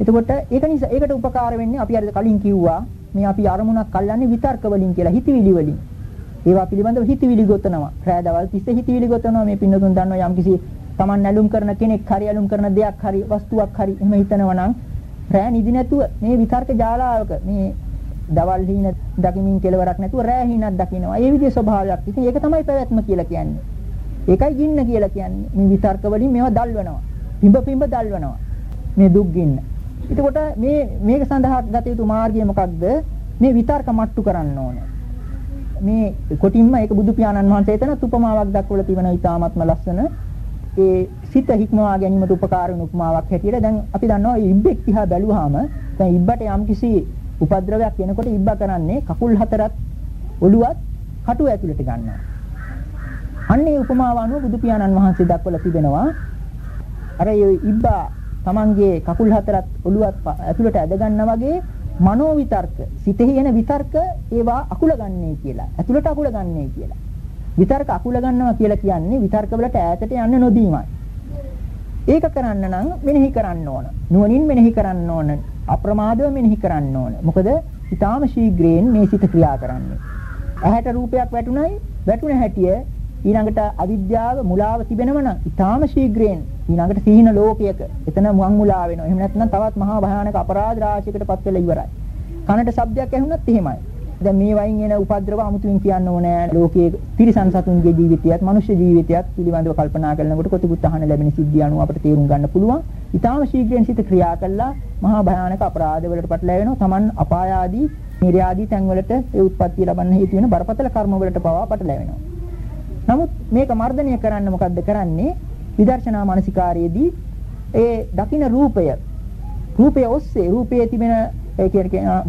එතකොට ඒක නිසා ඒකට උපකාර වෙන්නේ අපි අර කලින් කිව්වා මේ අපි අරමුණක් අල්ලන්නේ විතර්ක වලින් කියලා හිතවිලි වලින්. ඒවා පිළිබඳව හිතවිලි ගොතනවා. රෑ දවල් තිස්සේ හිතවිලි ගොතනවා මේ පින්නතුන් දන්නවා යම් කිසි Taman නැලුම් කරන කෙනෙක් හරි ඇලුම් කරන දෙයක් හරි වස්තුවක් හරි එහෙම හිතනවා නම් රෑ නිදි නැතුව මේ විතර්ක ජාලාවක මේ දවල් හීන දකිමින් කෙලවරක් නැතුව රෑ හීනක් දකිනවා. ඒ විදිහේ ස්වභාවයක්. ඉතින් ඒක තමයි පැවැත්ම කියලා කියන්නේ. ඒකයි ගින්න කියලා කියන්නේ. මේ විතර්ක වලින් මේවා දල්වනවා. පිඹ පිඹ දල්වනවා. මේ දුක් ගින්න. එතකොට මේ මේක සඳහා ගත යුතු මාර්ගය මොකක්ද? මේ විතර්ක මට්ටු කරන්න ඕන. මේ කොටින්ම ඒක බුදු පියාණන් වහන්සේ එතන උපමාවක් දක්වලා තිබෙන ඉතාමත්ම ලස්සන ඒ සිත හික්මවා ගැනීමට උපකාර වෙන උපමාවක් හැටියට දැන් අපි දන්නවා ඉබ්බෙක් දිහා බැලුවාම දැන් ඉබ්බට යම්කිසි උපද්‍රවයක් එනකොට ඉබ්බා කරන්නේ කකුල් හතරත් ඔළුවත් කටු ඇතුළට ගන්නවා. අන්නේ උපමාව අනුව බුදු පියාණන් වහන්සේ දක්වලා තිබෙනවා අර ඉබ්බා Tamanගේ කකුල් හතරත් ඔළුවත් ඇතුළට ඇද ගන්නා වගේ මනෝ විතර්ක සිතෙහි එන විතර්ක ඒවා අකුල ගන්නේ කියලා. ඇතුළට අකුල ගන්නේ කියලා. විතර්ක අකුල ගන්නවා කියලා කියන්නේ විතර්ක වලට ඈතට යන්න නොදීමයි. ඒක කරන්න නම් මෙනෙහි කරන්න ඕන. නුවණින් මෙනෙහි කරන්න ඕන. අප්‍රමාදව මෙනෙහි කරන්න ඕන. මොකද ඊටාම ශීඝ්‍රයෙන් මේ සිත ක්‍රියා කරන්නේ. ඇහැට රූපයක් වැටුණයි වැටුණ හැටිය ඊළඟට අවිද්‍යාව මුලාව තිබෙනව නම් ඊටාම ශීඝ්‍රයෙන් ඊළඟට සීන ලෝකයක එතන මුවන් මුලා වෙනවා. එහෙම නැත්නම් තවත් මහා භයානක අපරාධ රාශියකටපත් වෙලා ඉවරයි. කනට ශබ්දයක් ඇහුණත් එහෙමයි. දැන් මේ වයින් එන උපද්‍රව අමුතුවෙන් කියන්න ඕනේ ලෝකයේ තිරිසන් සතුන්ගේ ජීවිතයත් මනුෂ්‍ය ජීවිතයත් පිළිබඳව කල්පනා කරනකොට කොතිකුත් අහන ලැබෙන සිද්ධිය අනුව අපිට තේරුම් ගන්න පුළුවන්. ඊටාම ශීඝ්‍රයෙන් සිත ක්‍රියා කළා මහා භයානක අපරාධ වලට පටලැවෙනවා. Taman අපාය ආදී නිර්ය ආදී තැන්වලට ඒ උත්පත්ති ලබන්න හේතු වෙන බරපතල කර්ම වලට පවා පටලැවෙනවා. නමුත් මේක මර්ධනය කරන්න මොකද්ද කරන්නේ? විදර්ශනා මානසිකාරයේදී ඒ දකින්න රූපය රූපය ඔස්සේ රූපයේ තිබෙන ඒ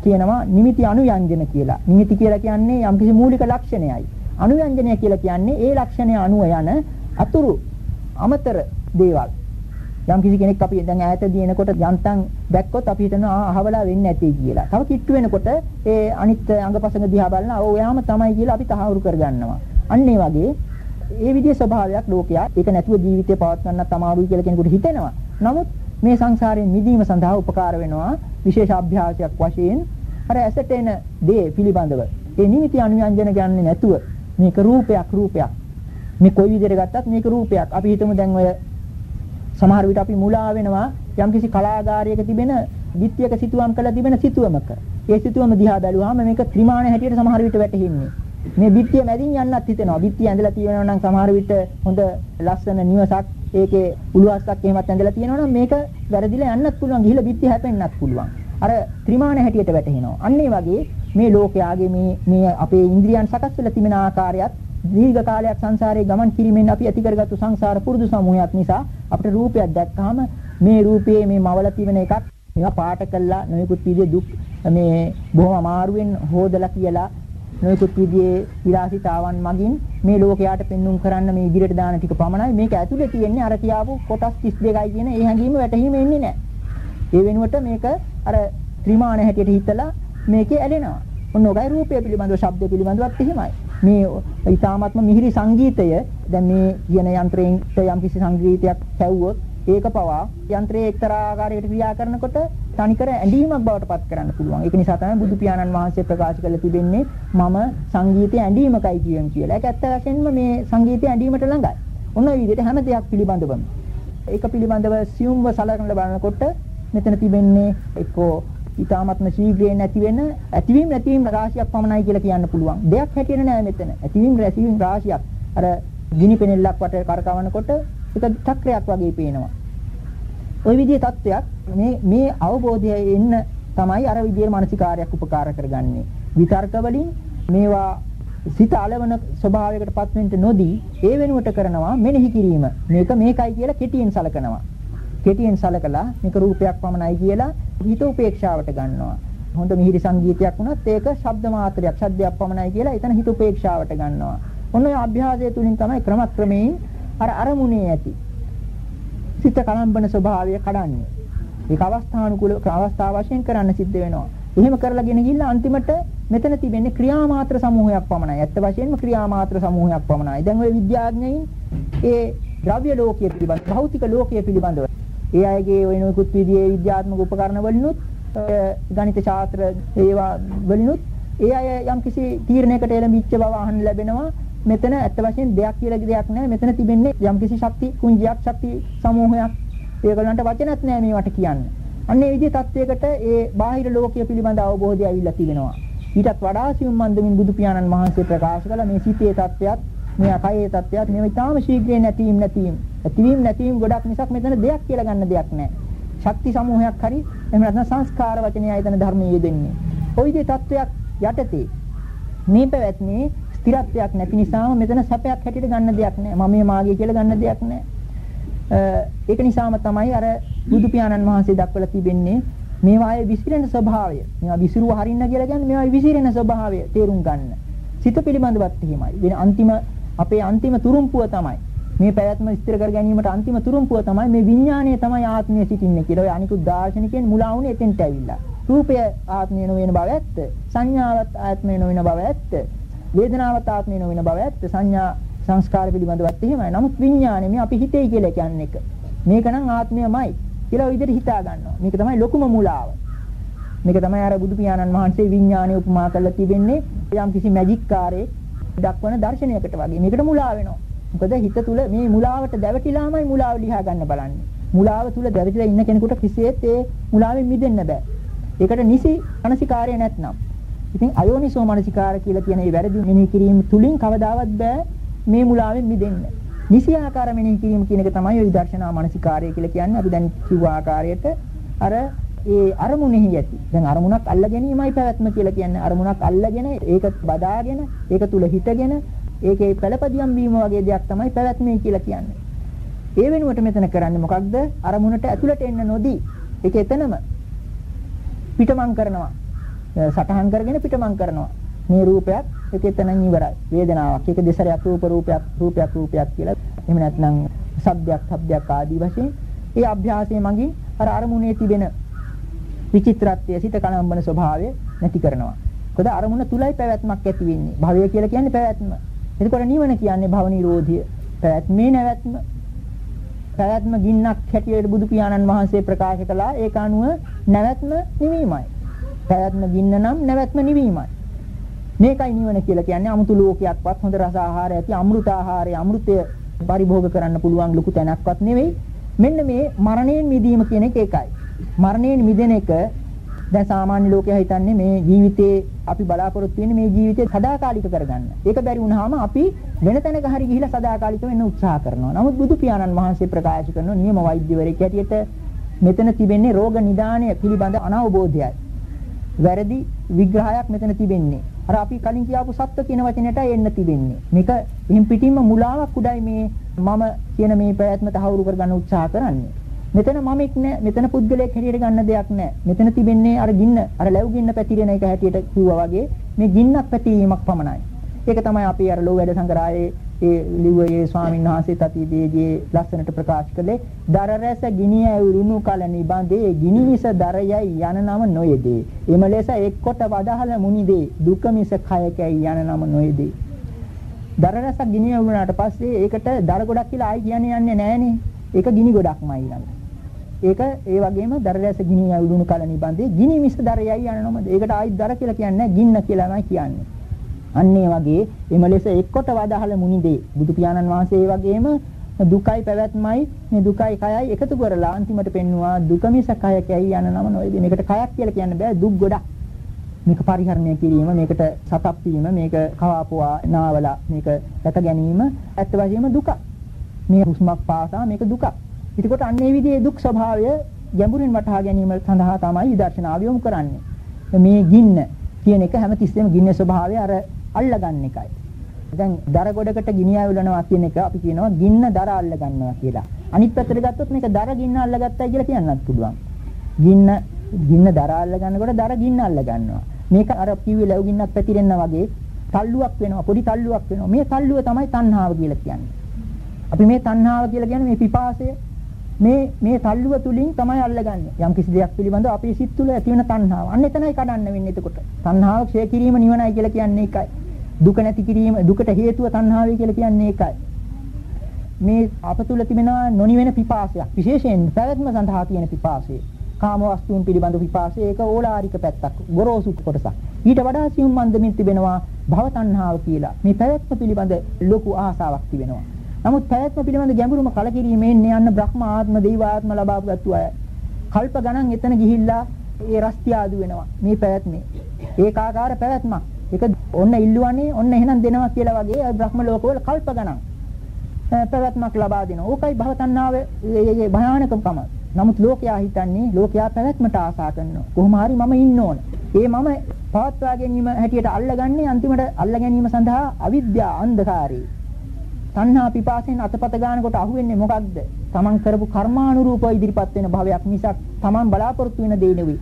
කියනවා නිමිති අනුයන්ජන කියලා. නිමිති කියලා කියන්නේ යම්කිසි මූලික ලක්ෂණයයි. අනුයන්ජනය කියලා කියන්නේ ඒ ලක්ෂණය අනුව යන අතුරු අමතර දේවල්. යම් කිසි කෙනෙක් අපි දැන් ඈතදී එනකොට යන්තම් දැක්කොත් අපි හිතනවා අහවලා වෙන්නේ නැtei කියලා. තව කිට්ටු වෙනකොට ඒ අනිත් අංගපසංග දිහා බලන ඕ එයාම තමයි කියලා අපි තහවුරු කරගන්නවා. අන්න ඒ වගේ ඒ විදිහේ ස්වභාවයක් ලෝකයා ඒක නැතුව ජීවිතය පවත්වන්නත් අමාරුයි කියලා කෙනෙකුට හිතෙනවා. නමුත් මේ සංසාරයෙන් මිදීම සඳහා උපකාර වෙනවා විශේෂ අභ්‍යාසයක් වශයෙන්. අර ඇසට එන දේ පිළිබඳව. ඒ නිමිති අනුයන්ජන ගන්නේ නැතුව මේක රූපයක් රූපයක්. මේ කොයි විදිහට ගත්තත් මේක රූපයක්. අපි හිතමු දැන් ඔය සමහර විට අපි මුලා වෙනවා යම්කිසි කලාගාරයක තිබෙන විත්‍යක සිතුවම් කළ තිබෙන සිතුවමක. ඒ සිතුවම දිහා බැලුවාම මේක ත්‍රිමාණ හැටියට සමහර විට වැටහෙන්නේ. මේ බිත්තිය මැදින් යන්නත් හිතෙනවා. බිත්තිය ඇඳලා තියෙනවා නම් සමහර විට හොඳ ලස්සන නිවසක් ඒකේ උළුවස්සක් එහෙමත් ඇඳලා තියෙනවා නම් මේක වැරදිලා යන්නත් පුළුවන්. ගිහිල්ලා බිත්තිය හැපෙන්නත් පුළුවන්. අර ත්‍රිමාණ හැටියට වැටහෙනවා. අන්න ඒ වගේ මේ ලෝකයාගේ මේ මේ අපේ ඉන්ද්‍රියන් සකස් වෙලා තිබෙන ආකාරයත් දීර්ඝ කාලයක් සංසාරේ ගමන් කිරීමෙන් අපි ඇති කරගත්තු සංසාර පුරුදු සමූහයක් නිසා අපිට රූපයක් දැක්කහම මේ රූපයේ මේ මවල තිබෙන එකක් මේවා පාට කළා නොයෙකුත් විදිහේ දුක් මේ බොහොම අමාරුවෙන් හොදලා කියලා නොයෙකුත් විදිහේ විලාසිතාවන් මගින් මේ ලෝකයට පෙන්눔 කරන්න මේ ඉදිරියට දාන ටික පමණයි මේක ඇතුලේ තියෙන්නේ අර කියාපු කොටස් 32යි කියන ඒ හැඟීම වැටහීම එන්නේ නැහැ. ඒ වෙනුවට මේක අර ත්‍රිමාණ හැටියට හිතලා මේකේ ඇලෙනවා. ඔන්න ඔගයි රූපය පිළිබඳව ශබ්ද පිළිබඳවත් එහෙමයි. මේ ඊ타මාත්ම මිහිරි සංගීතය දැන් මේ කියන යන්ත්‍රයෙන් යම් කිසි සංගීතයක් ඇව්වොත් ඒක පවා යන්ත්‍රයේ එක්තරා ආකාරයකට ක්‍රියා කරනකොට තනිකර ඇඳීමක් බවට පත් කරන්න පුළුවන්. ඒක නිසා තමයි බුදු පියාණන් වහන්සේ ප්‍රකාශ කරලා තිබෙන්නේ මම සංගීතය ඇඳීමකයි කියන කියලා. ඒක ඇත්ත වශයෙන්ම මේ සංගීතය ඇඳීමට ළඟයි. ඔන්න ඔය විදිහට හැම දෙයක් පිළිබඳවම ඒක පිළිබඳව සියුම්ව සලකන බලනකොට මෙතන තිබෙන්නේ එක්කෝ ඊ타මත්ම ශීඝ්‍රයෙන් නැති වෙන ඇතිවීම නැතිවීම රාශියක් පමණයි කියලා කියන්න පුළුවන්. දෙයක් හැටියට නෑ මෙතන. ඇතිවීම රැසීම රාශියක්. අර ගිනි පෙනෙල්ලක් වට කරකවනකොට එක චක්‍රයක් වගේ පේනවා. ওই විදිහේ தத்துவයක් මේ මේ අවබෝධය එන්න තමයි අර විදිහේ මානසිකාරයක් උපකාර කරගන්නේ. විතර්ක වලින් මේවා සිත అలවන ස්වභාවයකටපත් වෙන්න නොදී ඒ වෙනුවට කරනවා මෙනෙහි කිරීම. මේක මේකයි කියලා කෙටියෙන් සලකනවා. කෙටියෙන් සලකලා මේක රූපයක් පමණයි කියලා හිත උපේක්ෂාවට ගන්නවා. හොඳ මිහිරි සංගීතයක් වුණත් ඒක ශබ්ද මාත්‍රයක්, ශබ්දයක් පමණයි කියලා එතන හිත උපේක්ෂාවට ගන්නවා. ඔන්න ඔය අභ්‍යාසය තුලින් තමයි ක්‍රමක්‍රමයෙන් අර අරමුණේ ඇති සිත කලම්බන ස්වභාවය කඩන්නේ. ඒක අවස්ථානුකූල අවස්ථාව වශයෙන් කරන්න සිද්ධ වෙනවා. එහෙම කරලාගෙන ගිහිල්ලා අන්තිමට මෙතන තිබෙන්නේ ක්‍රියාමාත්‍ර සමූහයක් පමණයි. ඇත්ත වශයෙන්ම ක්‍රියාමාත්‍ර සමූහයක් පමණයි. දැන් ওই විද්‍යාඥයින් ඒ ද්‍රව්‍ය ලෝකයේ පිළිබඳ භෞතික ලෝකයේ පිළිබඳව ඒ අයගේ ওই නොයෙකුත් විදිහේ විද්‍යාත්මක උපකරණ වලිනුත් ගණිත ශාස්ත්‍ර ඒවා වලිනුත් ඒ අය යම්කිසි තීරණයකට එළඹිච්ච බව අහන්න ලැබෙනවා. මෙතන ඇත්ත වශයෙන් දෙයක් කියලා දෙයක් නැහැ. මෙතන තිබෙන්නේ යම්කිසි ශක්ති කුංජයක් ශක්ති සමූහයක්. ඒගොල්ලන්ට වචනත් නැහැ මේවට කියන්න. අන්න ඒ විදිහේ தත්වයකට ඒ බාහිර ලෝකය පිළිබඳ අවබෝධය ඇවිල්ලා තිබෙනවා. ඊටත් වඩා සියුම් මන්දමින් බුදු පියාණන් වහන්සේ ප්‍රකාශ කළ මේ සිතේ தත්වයක් මේ අකයේ தත්වයක් මේව ඉතාම ශීඝ්‍රයෙන් නැතිවීම නැතිවීම. ඇතිවීම නැතිවීම ගොඩක් මිසක් මෙතන දෙයක් කියලා ගන්න දෙයක් නැහැ. ශක්ති සමූහයක් හරි එහෙම නැත්නම් සංස්කාර වචනය ආයතන ධර්මයේ යෙදෙන්නේ. ওই විදිහේ தත්වයක් යටතේ මේ පැවැත්මේ ස්ථිරත්වයක් නැති නිසාම මෙතන සැපයක් හැටියට ගන්න දෙයක් නැහැ. මම මේ මාගේ කියලා ගන්න දෙයක් නැහැ. ඒක නිසාම තමයි අර බුදු පියාණන් වහන්සේ දක්වලා තිබෙන්නේ මේවායේ විසිරෙන ස්වභාවය. මේවා විසිරුව හරින්න කියලා කියන්නේ මේවායේ විසිරෙන ස්වභාවය තේරුම් ගන්න. සිත පිළිබඳවත් එහෙමයි. වෙන අන්තිම අපේ අන්තිම තුරුම්පුව තමයි මේ පැවැත්ම ස්ථිර කර ගැනීමට අන්තිම තුරුම්පුව තමයි මේ විඥාණය තමයි ආත්මය සිටින්නේ කියලා. ඔය අනිකුත් දාර්ශනිකයන් මුලා වුණේ එතෙන්ට ඇවිල්ලා. රූපය ආත්මය නොවන බව ඇත්ත. සංඥාවත් ආත්මය නොවන බව ඇත්ත. වේදනාවත් ආත්මය නොවන බව ඇත්ත සංඥා සංස්කාර පිළිබඳවත් එහෙමයි. නමුත් විඥානය මේ අපි හිතේ කියලා කියන්නේ එක. මේක නම් ආත්මයමයි කියලා විදිහට හිතා ගන්නවා. මේක තමයි ලොකුම මුලාව. මේක තමයි අර බුදු පියාණන් වහන්සේ විඥානය උපමා කරලා තිබෙන්නේ යම් කිසි මැජික් කාර්යයක් දක්වන දර්ශනයකට වගේ. මේකට මුලා වෙනවා. මොකද හිත තුල මේ මුලාවට දැවටිලාමයි මුලාව ලියා ගන්න බලන්නේ. මුලාව තුල දැවටිලා ඉන්න කෙනෙකුට කිසියෙත් ඒ මුලාවෙන් මිදෙන්න බෑ. ඒකට නිසි අනසිකාරය නැත්නම් ඉතින් අයෝනිසෝ මනසිකාර කියලා කියන මේ වැරදි මෙනෙහි කිරීම තුලින් කවදාවත් බෑ මේ මුලාවෙන් මිදෙන්න. නිසි ආකාර මෙනෙහි කිරීම කියන එක තමයි ওই දර්ශනා මනසිකාරය කියලා කියන්නේ. අපි දැන් කිව්ව ආකාරයට අර ඒ අරමුණෙහි ඇති. දැන් අරමුණක් අල්ල ගැනීමයි පැවැත්ම කියලා කියන්නේ. අරමුණක් අල්ලගෙන ඒක බදාගෙන ඒක තුල හිටගෙන ඒකේ පළපදියම් වීම වගේ දෙයක් තමයි පැවැත්මයි කියලා කියන්නේ. ඒ වෙනුවට මෙතන කරන්නේ මොකක්ද? අරමුණට ඇතුළට එන්න නොදී ඒක එතනම පිටමං කරනවා. සටහන් කරගෙන පිටමං කරනවා. මේ රූපයක් ඒක එතනින් ඉවරයි. වේදනාවක් ඒක දෙසරයක් රූප රූපයක් රූපයක් රූපයක් කියලා. එහෙම නැත්නම් ශබ්දයක් ශබ්දයක් ආදී වශයෙන් ඒ අභ්‍යාසයේ මගින් අර අරමුණේ තිබෙන විචිත්‍රත්වය සිත කලම්බන ස්වභාවය නැති කරනවා. මොකද අරමුණ තුලයි පැවැත්මක් ඇති වෙන්නේ. භවය කියලා කියන්නේ පැවැත්ම. එතකොට නිවන කියන්නේ භව නිරෝධය. පැවැත්මේ නැවැත්ම. පැවැත්ම ගින්නක් හැටියට බුදු පියාණන් වහන්සේ ප්‍රකාශ කළා ඒක අනුව නැවැත්ම නිවීමයි. පැවැත්ම ගින්න නම් නැවැත්ම නිවීමයි. මේකයි නිවන කියලා කියන්නේ අමුතු ලෝකයක්වත් හොඳ රස ආහාර ඇති අමෘත ආහාරය අමෘතය පරිභෝග කරන්න පුළුවන් ලොකු තැනක්වත් නෙවෙයි. මෙන්න මේ මරණයෙන් මිදීම කියන එක ඒකයි. මරණයෙන් මිදෙන එක දැන් සාමාන්‍ය ලෝකයා හිතන්නේ මේ ජීවිතේ අපි බලාපොරොත්තු වෙන්නේ මේ ජීවිතේ සදාකාලික කරගන්න. ඒක බැරි වුණාම අපි වෙන තැනක හරි ගිහිලා සදාකාලික වෙන්න උත්සාහ කරනවා. නමුත් බුදු පියාණන් වහන්සේ ප්‍රකාශ කරන නියම වෛද්‍යවරයෙක් හැටියට මෙතන තිබෙන්නේ රෝග නිදානය පිළිබඳ අනවබෝධයයි. වැරදි විග්‍රහයක් මෙතන තිබෙන්නේ. අර අපි කලින් කියාපු සත්ත්ව කියන වචනයට එන්න තිබෙන්නේ. මේක එහෙන් පිටින්ම මුලාවක් උඩයි මේ මම කියන මේ ප්‍රයත්න තහවුරු කරගන්න උත්සාහ කරන්නේ. මෙතන මමෙක් නෑ මෙතන පුද්ගලයෙක් හැටියට ගන්න දෙයක් නෑ මෙතන තිබෙන්නේ අර ගින්න අර ලැබු ගින්න පැතිරෙන එක හැටියට කිව්වා වගේ මේ ගින්නක් පැතිරීමක් පමණයි ඒක තමයි අපි අර ලෝ වැඩ සංග්‍රහයේ ඒ ලිව්වේ ස්වාමීන් වහන්සේ තතිදීගේ ලස්සනට ප්‍රකාශ කළේ දර රැස ගිනි ඇවුරුණු කල නිබඳේ ගිනි මිස දරයයි යන නම නොයේදේ. එම ලෙස එක් කොට වදහල මුනිදේ දුක මිස කයකයි යන නම නොයේදේ. දර රැස ගිනි ඇවුරුණාට පස්සේ ඒකට දර ගොඩක් කියලා ආයි කියන්නේ යන්නේ නෑනේ ඒක ගිනි ගොඩක්මයි ඊළඟ ඒක ඒ වගේම දර රැස ගිනි ඇවිදුණු කල නිබන්දේ ගිනි මිස දරයයි යනනොමද ඒකට ආයිත් දර කියලා කියන්නේ ගින්න කියලාමයි කියන්නේ. අන්න ඒ වගේ එම ලෙස එක්කොට වදහල මුනිදේ. බුදු පියාණන් වහන්සේ ඒ වගේම දුකයි පැවැත්මයි මේ දුකයි කයයි එකතු කරලා අන්තිමට පෙන්නවා දුක මිස කය කැයි යන නම නොවේද මේකට කයක් කියලා කියන්න බෑ දුක් ගොඩක්. මේක පරිහරණය කිරීම මේකට සතප් වීම මේක කවාපුවා නාවලා මේක රැක ගැනීම ඇත්ත වශයෙන්ම දුක මේ හුස්මක් පාසා මේක දුකක්. එතකොට අන්න ඒ විදිහේ දුක් ස්වභාවය ගැඹුරින් වටහා ගැනීම සඳහා තමයි විදර්ශනාව යොමු කරන්නේ. මේ ගින්න කියන එක හැමතිස්සෙම ගින්නේ ස්වභාවය අර අල්ලගන්න එකයි. දැන් දර ගොඩකට ගිනි ඇවිලනවා කියන එක අපි කියනවා ගින්න දර අල්ල ගන්නවා කියලා. අනිත් පැත්තට ගත්තොත් මේක දර ගින්න අල්ලගත්තයි කියලා කියන්නත් පුළුවන්. ගින්න ගින්න දර අල්ල ගන්නකොට දර ගින්න අල්ල ගන්නවා. මේක අර කිව්වේ ලැබු ගින්නක් පැතිරෙන්න වගේ තල්ලුවක් වෙනවා පොඩි තල්ලුවක් වෙනවා. මේ තල්ලුව තමයි තණ්හාව කියලා කියන්නේ. අපි මේ තණ්හාව කියලා කියන්නේ මේ පිපාසය මේ මේ තල්ලුව තුලින් තමයි අල්ලගන්නේ. යම් කිසි දෙයක් පිළිබඳව අපේ සිත් තුළ ඇති වෙන තණ්හාව. අන්න එතනයි කඩන්න වෙන්නේ එතකොට. තණ්හාව ක්ෂය කිරීම නිවනයි කියලා කියන්නේ ඒකයි. දුක නැති කිරීම දුකට හේතුව තණ්හාවයි කියලා කියන්නේ ඒකයි. මේ අප තුළ තිබෙන නොනිවෙන පිපාසයක්. විශේෂයෙන් පැවැත්ම සඳහා තියෙන පිපාසය. කාම වස්තුන් පිළිබඳ පිපාසය ඒක ඕලාරික පැත්තක්. ගොරෝසු කොටසක්. ඊට වඩා සියුම් මන්දමින් තිබෙනවා භව තණ්හාව කියලා. මේ පැවැත්ම පිළිබඳ ලොකු ආසාවක් තිබෙනවා. නමුත් පැවැත්ම පිළිබඳ ගැඹුරුම කලකිරීමේ එන්නේ යන්න බ්‍රහ්ම ආත්ම දෛව ආත්ම ලබාපු අය. කල්ප ගණන් එතන ගිහිල්ලා ඒ රස්තියාදු වෙනවා. මේ පැවැත්මේ. ඒකාකාර පැවැත්මක්. ඒක ඔන්න ඉල්ලුවනේ ඔන්න එහෙනම් දෙනවා කියලා වගේ බ්‍රහ්ම ලෝකවල කල්ප ගණන් පැවැත්මක් ලබා දෙනවා. ඕකයි භවතණ්ණාවේ භයානකකම. නමුත් ලෝකයා හිතන්නේ ලෝකයා පැවැත්මට ආසා කරනවා. කොහොම හරි මම ඉන්න ඕන. ඒ මම පවත්වා ගැනීම හැටියට අල්ලගන්නේ අන්තිමට අල්ල ගැනීම සඳහා අවිද්‍යාව අන්ධකාරී තණ්හා පිපාසයෙන් අතපත ගන්නකොට අහුවෙන්නේ මොකක්ද? තමන් කරපු කර්මානුරූපව ඉදිරිපත් වෙන භවයක් මිසක් තමන් බලාපොරොත්තු වෙන දේ නෙවෙයි.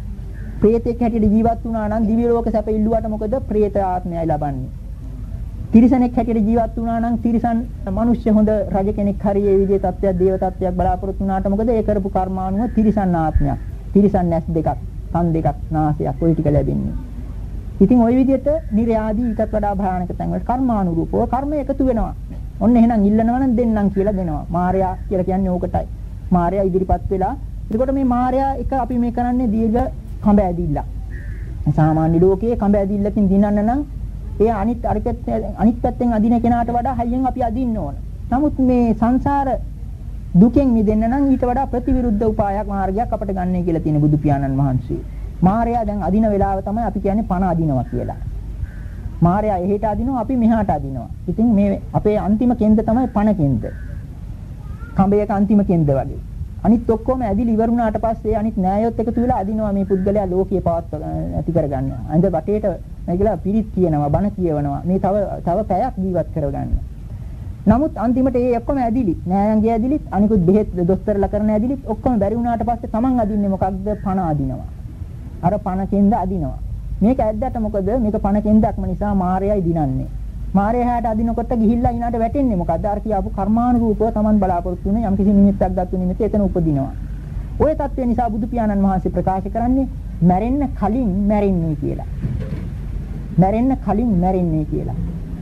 ප්‍රේතෙක් හැටියට ජීවත් වුණා නම් දිව්‍ය ලෝක සැප ඉල්ලුවට මොකද? ප්‍රේත ආත්මයයි ලබන්නේ. තිරිසනෙක් හැටියට ජීවත් වුණා නම් තිරිසන් මිනිස්සු හොඳ රජ කෙනෙක් හරි ඒ විදිහේ තත්ත්වයක් දේව තත්ත්වයක් බලාපොරොත්තු වුණාට මොකද? ඒ කරපු කර්මානුව තිරිසන් ආත්මයක්. තිරිසන් නැස් දෙකක්, කන් දෙකක්, නාසයක් ඔය ටික ලැබෙන්නේ. ඉතින් ওই විදිහට නිර්යාදී ඊටත් වඩා භයානක තැන් වල කර්මානුරූපව කර්ම එකතු වෙනවා. ඔන්න එහෙනම් ඉල්ලනවා නම් දෙන්නම් කියලා දෙනවා. මාර්යා කියලා කියන්නේ ඕකටයි. මාර්යා ඉදිරිපත් වෙලා එතකොට මේ මාර්යා එක අපි මේ කරන්නේ දීර්ඝ කඹ ඇදිල්ල. සාමාන්‍ය ලෝකයේ කඹ ඇදිල්ලකින් දිනන්න නම් ඒ අනිත් අනිත් පැත්තෙන් අදින කෙනාට වඩා හයියෙන් අපි අදින්න ඕන. නමුත් මේ සංසාර දුකෙන් මිදෙන්න නම් ඊට වඩා ප්‍රතිවිරුද්ධ උපායක් මාර්ගයක් අපට ගන්නයි කියලා තියෙන බුදු පියාණන් වහන්සේ. මාර්යා දැන් අදින වෙලාව තමයි අපි කියන්නේ පණ අදිනවා කියලා. මාර්යා එහෙට අදිනවා අපි මෙහාට අදිනවා. ඉතින් මේ අපේ අන්තිම කෙන්ද තමයි පණ කෙන්ද. කඹයක අන්තිම කෙන්ද වගේ. අනිත් ඔක්කොම ඇදිලි ඉවර වුණාට පස්සේ අනිත් නෑයොත් එකතු වෙලා අදිනවා මේ පුද්ගලයා ලෝකයේ පවත් ඇති කරගන්න. අඳ වටේට මේ කියලා පිරිත් කියනවා, බණ කියවනවා. මේ තව තව පැයක් ජීවත් කරගන්න. නමුත් අන්තිමට ඒ ඔක්කොම ඇදිලි. නෑයන්ගේ ඇදිලිත් අනිකුත් බෙහෙත් දොස්තරලා කරන ඇදිලිත් ඔක්කොම බැරි වුණාට පස්සේ Taman අදින්නේ මොකක්ද? පණ අදිනවා. අර පණ කෙන්ද අදිනවා. මේක ඇද්දට මොකද මේක පණ කෙන්දක්ම නිසා මායයයි දිනන්නේ. මාරය හැට අදිනකොට ගිහිල්ලා ඊනාට වැටෙන්නේ. මොකද්ද? අර කියාපු කර්මානුරූපව Taman බලාපොරොත්තු වෙන යම්කිසි නිමිත්තක් ගත්තු නිමිති එතන උපදිනවා. ওই தත්ත්වය නිසා බුදු පියාණන් වහන්සේ ප්‍රකාශ කරන්නේ මැරෙන්න කලින් මැරෙන්නේ කියලා. මැරෙන්න කලින් මැරෙන්නේ කියලා.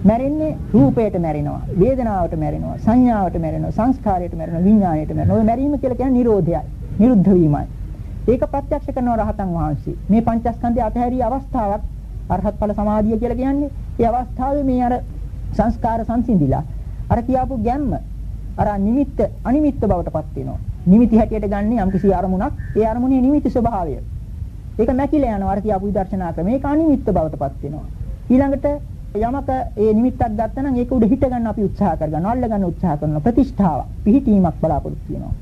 මැරෙන්නේ රූපයට මැරෙනවා වේදනාවට මැරෙනවා සංඥාවට මැරෙනවා සංස්කාරයට මැරෙනවා විඥාණයට මැරෙනවා. ඔය මැරීම කියලා කියන්නේ නිරෝධයයි නිරුද්ධ වීමයි ඒක ප්‍රත්‍යක්ෂ කරනවා රහතන් වහන්සේ. මේ පංචස්කන්ධය අතහැරී අවස්ථාවක් අරහත් ඵල සමාධිය කියලා කියන්නේ. ඒ අවස්ථාවේ මේ අර සංස්කාර සංසිඳිලා අර කියාපු ගැම්ම අර නිමිත්ත අනිමිත්ත බවට පත් වෙනවා. නිමිති හැටියට ගන්න යම් කිසි අරමුණක් ඒ අරමුණේ නිමිති ස්වභාවය. ඒක නැකිලා යනවා අර කියාපු විදර්ශනා ක්‍රම. ඒක අනිමිත්ත බවට පත් වෙනවා. ඊළඟට යමක ඒ නිමිත්තක් ගත්තා නම් ඒක උඩ හිට ගන්න අපි උත්සාහ කරගන්නවා. අල්ල ගන්න උත්සාහ කරනවා. ප්‍රතිෂ්ඨාව, පිහිටීමක් බලාපොරොත්තු වෙනවා.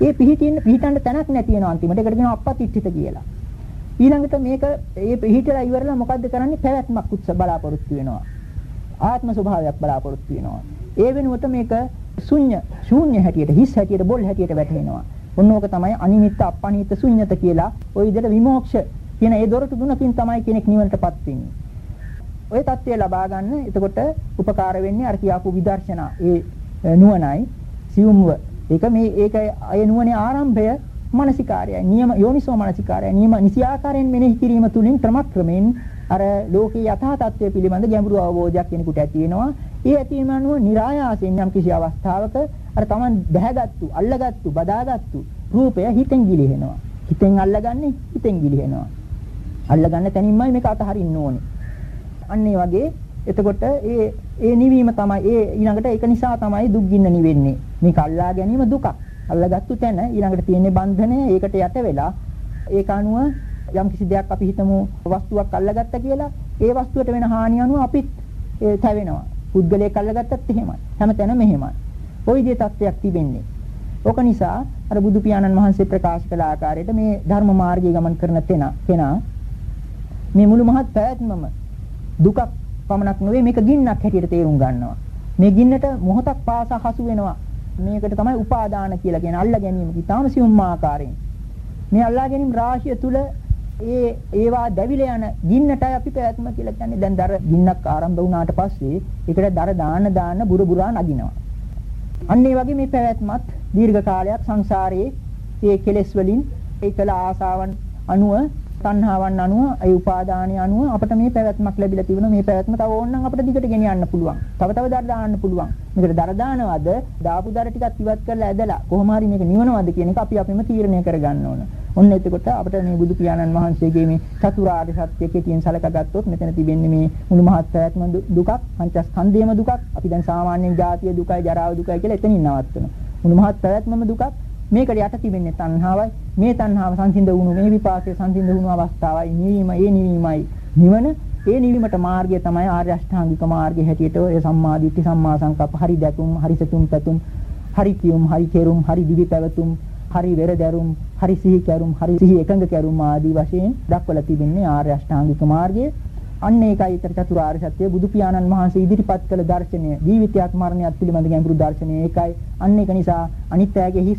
ඒ පිහිටින්න පිහිටන්න තැනක් නැති වෙනවා අන්තිමට. ඒකට කියනවා අපපතිට්ඨිත කියලා. ඊළඟට මේක ඒ පිහිටලා ඉවරලා මොකද්ද කරන්නේ? පැවැත්මක් උත්ස බලාපොරොත්තු වෙනවා. ආත්ම ස්වභාවයක් බලාපොරොත්තු වෙනවා. ඒ වෙනුවට මේක ශුන්‍ය ශූන්‍ය හැටියට හිස් හැටියට බොල් හැටියට වැටෙනවා ඔන්නෝක තමයි අනිමිත්ත අපනිත්ත ශුන්‍යත කියලා ওই විදිහට විමෝක්ෂ කියන ඒ දොරටු තුනකින් තමයි කෙනෙක් නිවනටපත් වෙන්නේ. ওই தත්ත්වය ලබා ගන්න. එතකොට උපකාර වෙන්නේ අර කියාපු විදර්ශනා. ඒ නුවණයි සියුම්ව. ඒක මේ ඒක අය නුවණේ ආරම්භය මානසිකාරයයි. නියම යෝනිසෝ මානසිකාරයයි. නියම නිසි ආකාරයෙන් මෙනෙහි කිරීම තුලින් ක්‍රමක්‍රමයෙන් අර ලෝකේ යථා තත්ත්වය පිළිබඳ ගැඹුරු අවබෝධයක් කෙනෙකුට ඇති වෙනවා. ඒ ඇතිවීම අනුව નિરાයාසයෙන් යම් කිසි අවස්ථාවක අර Taman දැහැගත්තු, අල්ලගත්තු, බදාගත්තු රූපය හිතෙන් ගිලිහෙනවා. හිතෙන් අල්ලගන්නේ හිතෙන් ගිලිහෙනවා. අල්ලගන්න තැනින්මයි මේක අතහරින්න ඕනේ. අන්න ඒ වගේ එතකොට ඒ ඒ නිවීම තමයි ඒ ඊළඟට ඒක නිසා තමයි දුක් ගින්න නිවෙන්නේ. මේක අල්ලා ගැනීම දුකක්. අල්ලගත්තු තැන ඊළඟට තියෙන්නේ බන්ධනය ඒකට යට වෙලා ඒක අනුව යම් කිසි දෙයක් අපි හිතමු වස්තුවක් අල්ලගත්තා කියලා ඒ වස්තුවට වෙන හානිය අනුව අපිත් තැවෙනවා. පුද්ගලයෙක් අල්ලගත්තත් එහෙමයි. හැමතැනම එහෙමයි. ওই විදිහේ තත්ත්වයක් තිබෙන්නේ. ඕක නිසා අර බුදු පියාණන් වහන්සේ ප්‍රකාශ කළ ආකාරයට මේ ධර්ම මාර්ගයේ ගමන් කරන කෙනා මේ මුළු මහත් පැවැත්මම දුකක් පමණක් නෙවෙයි මේක ගින්නක් හැටියට තේරුම් ගන්නවා. මේ ගින්නට මොහොතක් පාසා හසු වෙනවා. මේකට තමයි උපාදාන කියලා කියන අල්ලා ගැනීම. ඊටාම සියුම් ආකාරයෙන්. මේ අල්ලා ගැනීම රාශිය තුල ඒ ඒවා දැවිලා යන ගින්නටයි අපි පැවැත්ම කියලා කියන්නේ. දැන් දර ගින්නක් ආරම්භ වුණාට පස්සේ ඒකට දර දාන දාන බුර බුරා නගිනවා. අන්න ඒ වගේ මේ පැවැත්මත් දීර්ඝ කාලයක් සංසාරයේ ඒ කෙලෙස් වලින් ඒකල ආසාවන් අනුව තණ්හාවන් අනුව ඒ උපාදානය අනුව අපිට මේ පැවැත්මක් ලැබිලා තිබුණා මේ පැවැත්ම තව ඕනනම් අපිට දිගට ගෙනියන්න පුළුවන්. තව තව දර දාන්න පුළුවන්. මේකට දර දානවද දාපු දර ටිකක් ඉවත් කරලා ඇදලා කොහොම හරි මේක නිවනවද කියන එක අපි අපිම තීරණය කරගන්න ඕන. ඔන්න එතකොට අපිට මේ බුදු පියාණන් වහන්සේගේ මේ චතුරාර්ය සත්‍ය කෙටියෙන් සලකා ගත්තොත් මෙතන තිබෙන්නේ මේ මුළු මහත් පැවැත්ම දුකක්, පංචස්කන්ධයම දුකක්. අපි දැන් සාමාන්‍යයෙන් ජාතිය දුකයි, ජරාව දුකයි කියලා එතනින් නවත්තනවා. මුළු මහත් පැවැත්මම දුකක්. මේකට යට තිබෙන්නේ තණ්හාවයි. මේ තණ්හාව සංසිඳ වුණු මේ විපාකයේ සංසිඳ වුණු අවස්ථාවයි නිවීම ඒ නිවීමයි. නිවන ඒ නිවීමට මාර්ගය තමයි ආර්ය අෂ්ටාංගික මාර්ගය හැටියට ඔය සම්මා දිට්ඨි සම්මා සංකප්ප හරි දැතුම් හරි සතුම් පැතුම් හරි කියුම් හරි කෙරුම් හරි දිවි පැවතුම් හරි වෙරදැරුම් හරි සිහි කැරුම් හරි සිහි එකඟ කැරුම් ආදී වශයෙන් දක්වලා තිබෙන්නේ ආර්ය අෂ්ටාංගික මාර්ගය. අන්න ඒකයි ඊතර චතුරාර්ය සත්‍ය බුදු පියාණන් වහන්සේ ඉදිරිපත් කළ දර්ශනය ජීවිතයක් මරණයක් පිළිබඳ ගැඹුරු දර්ශනය ඒකයි. අන්න ඒක නිසා අනිත්‍යයේ හිස්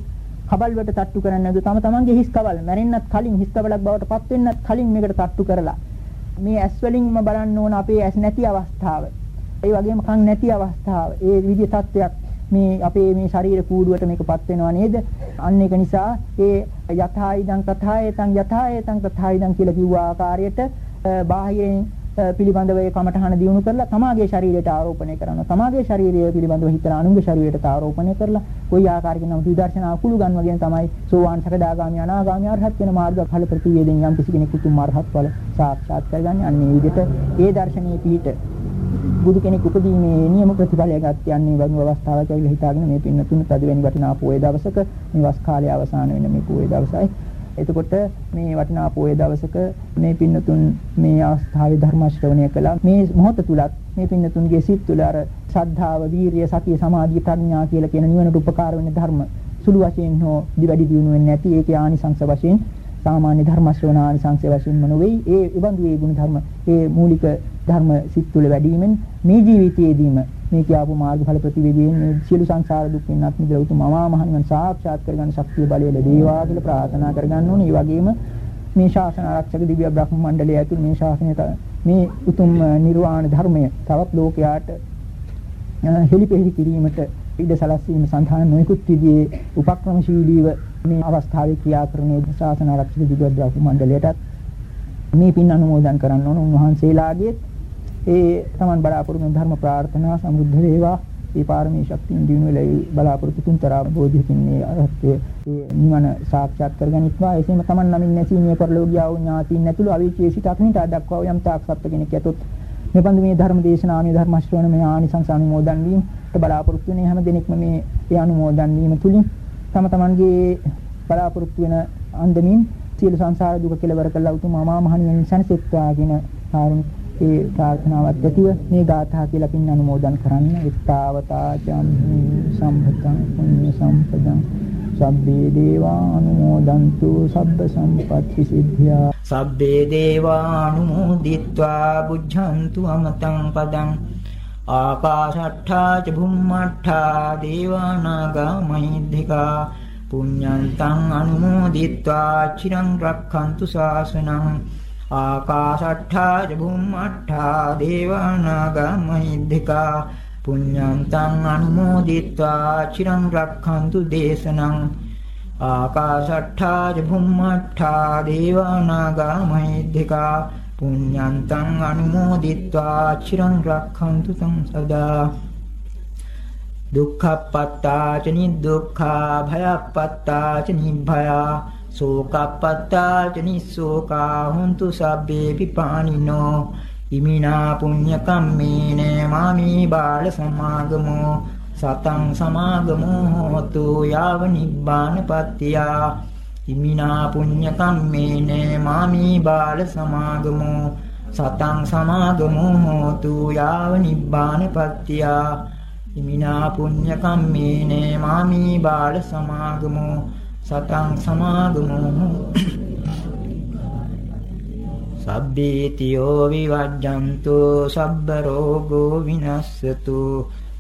කබල් වලට තට්ටු කරන්නේ නැතුව තම තමන්ගේ හිස් කබල් මැරෙන්නත් කලින් හිස් කබලක් බවට පත් වෙන්නත් කලින් මේකට තට්ටු කරලා මේ ඇස් වලින්ම බලන්න ඕන අපේ ඇස් නැති අවස්ථාව. ඒ වගේම කන් නැති අවස්ථාව. ඒ විදිහ තත්ත්වයක් මේ අපේ මේ ශරීර කූඩුවට මේකපත් වෙනවා නේද? අන්න ඒක නිසා ඒ යථායිදං තථායතං යථායතං තථායිදං කියලා කිව්ව ආකාරයට බාහිරින් පිළිබඳව ඒ කමඨහන දිනු කරලා තමාගේ ශරීරයට ආරෝපණය කරනවා. තමාගේ ශරීරය පිළිබඳව හිතන අනුන්ගේ ශරීරයට ආරෝපණය කරලා කොයි ආකාරයකින් නම් විදර්ශනා කුළු ගන්නවගෙන තමයි සෝවාන් සකදාගාමි අනාගාමි අරහත් වෙන මාර්ග ඵල ප්‍රතිවේදෙන් යම් කිසි කෙනෙකු තුම් අරහත් ඵල සාක්ෂාත් කරගන්නේ. අන්න ඒ විදිහට ඒ දර්ශනීය පිහිට බුදු කෙනෙක් උපදීමේ නියම ප්‍රතිඵලය ගන්න යන්නේ වගේ අවස්ථාවක් කියලා හිතාගෙන මේ පින්න තුන තද වෙනි වටිනා පොයේ දවසක මේ වස් කාලය අවසන් වෙන මේ පොයේ දවසයි එතකොට මේ වටිනා පොයේ දවසක මේ පින්නතුන් මේ අවස්ථාවේ ධර්ම ශ්‍රවණය කළා. මේ මොහොත තුලත් මේ පින්නතුන්ගේ සිත් තුළ අර ශ්‍රද්ධාව, වීරිය, සතිය, සමාධිය, ප්‍රඥා කියලා කියන නිවනට උපකාර වෙන ධර්ම සුළු වශයෙන් හෝ දිවැඩි දියුණු වෙන්නේ නැති ඒකේ ආනිසංස වශයෙන් සාමාන්‍ය ධර්ම ශ්‍රවණ ආනිසංස වශයෙන්ම නොවේ. ඒ ඉබඳු ඒ ගුණ ධර්ම, ඒ මූලික ධර්ම සිත් තුළ වැඩිවීමෙන් මේ ජීවිතයේදීම මේ කියාපු මාර්ගඵල ප්‍රතිවේදීන් මේ සියලු සංසාර දුක් වෙනත් මිදලා උතුම් අමා මහ නිවන් සාක්ෂාත් කරගන්න ශක්තිය බලය ලැබේවා කියලා ප්‍රාර්ථනා කරගන්න ඕනේ. ඒ වගේම මේ ශාසන ආරක්ෂක දිව්‍ය බ්‍රහ්ම මණ්ඩලය ඇතුළු මේ ශාසනය මේ උතුම් නිර්වාණ ධර්මය තවත් ලෝකයාට හෙළිපෙහෙළි කිරීමට ඉඩ සලස්වීම සඳහා නොයෙකුත් විදිහේ උපක්‍රමශීලීව මේ අවස්ථාවේ ක්‍රියා කරන ශාසන ආරක්ෂක දිව්‍ය බ්‍රහ්ම මණ්ඩලයටත් මේ පින් අනුමෝදන් කරන්න ඕන උන්වහන්සේලාගේ ඒ Taman බලාපොරොත්තු ධර්ම ප්‍රාර්ථනා සමෘද්ධ වේවා. ඒ පාරමී ශක්තියින් දිනු වෙලයි බලාපොරොත්තු තුන්තරා බෝධියකින් මේ අරහත්ත්වය ඒ නිවන සාක්ෂාත් කරගනිත්වා. එසේම Taman නමින් නැසීමේ පරලෝකියා වූ ඥාතීන් නැතුළු අවීචයේ සිට අක්නිට දක්වා යම් තාක් සත්ත්ව කෙනෙක් යතොත් මේ බඳු මේ ධර්ම දේශනාමය ධර්ම ශ්‍රවණ මේ ආනිසංස අනුමෝදන් වීමට බලාපොරොත්තු වෙන හැම දිනෙකම මේ ඒ අනුමෝදන් වීම තුලින් තම තමන්ගේ බලාපොරොත්තු වෙන අන්දමින් සියලු සංසාර දුක කෙලවර කළා උතුම් අමා මහ නිවන සැනසෙත්වා කියන කාරුණික ඒ ප්‍රාර්ථනාවත් ඇතිව මේ ගාථා කියලා පින් අනුමෝදන් කරන්න. ඉත්තාවතා චම්මි සම්පතං පුඤ්ඤ සම්පදං සබ්බේ දේවා අනුමෝදන්තු. සබ්බ සම්පත්ති සිද්ධා. සබ්බේ දේවානුමෝදිත්වා බුද්ධන්තු අමතං පදං ආකාශට්ඨා ච භුම්මට්ඨා දේවානාගා මහිද්దికා පුඤ්ඤන්තං අනුමෝදිත්වා චිරං රක්ඛන්තු ශාසනං ආකාශට්ඨා ච භුම්මට්ඨා දේවානාගා මහිද්దికා පුඤ්ඤන්තං අනුමෝදිත්වා චිරං රක්ඛන්තු දේශනං ආකාශට්ඨා ච භුම්මට්ඨා දේවානාගා මහිද්దికා පුඤ්ඤන්තං අනුමෝදිත්වා චිරං රක්ඛන්තු තං සදා. දුක්ඛප්පත්තා ච නිදුක්ඛා භයප්පත්තා ච නිභයා සෝකප්පත්තා ච නිස්සෝකා හුන්තු සබ්බේ පිපානිනෝ ඉමිනා පුඤ්ඤ කම්මේන මාමි බාල සමාගමෝ සතං සමාගමෝ හෝතු යාව නිබ්බානපත්තියා. ඉමිනා පුඤ්ඤ කම්මේන මාමි බාල සමාගමෝ. සතං සමාගමෝ හෝතු යාව නිබ්බානපත්තියා. ඉමිනා පුඤ්ඤ කම්මේන මාමි බාල සමාගමෝ. සතං සමාගමෝ සබ්බීතියෝ විවජ්ජන්තු සබ්බ රෝගෝ විනස්සතු.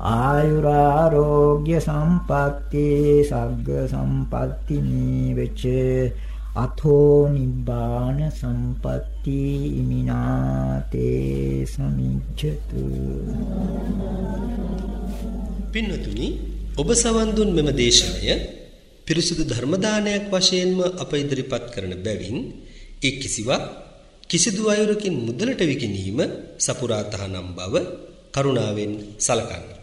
ආයුරාෝග්‍ය සම්පatti සග්ග සම්පatti නීවෙච අතෝ නිබ්බාන සම්පatti ඉමිනාතේ සමිච්ඡතු පින්වතුනි ඔබ සවන් දුන් මෙම දේශනය පිරිසුදු ධර්ම දානයක් වශයෙන්ම අප ඉදිරිපත් කරන බැවින් ඒ කිසිවක් කිසිදු අයුරකින් මුදලට විකිණීම සපුරා තහනම් බව කරුණාවෙන් සලකන්න.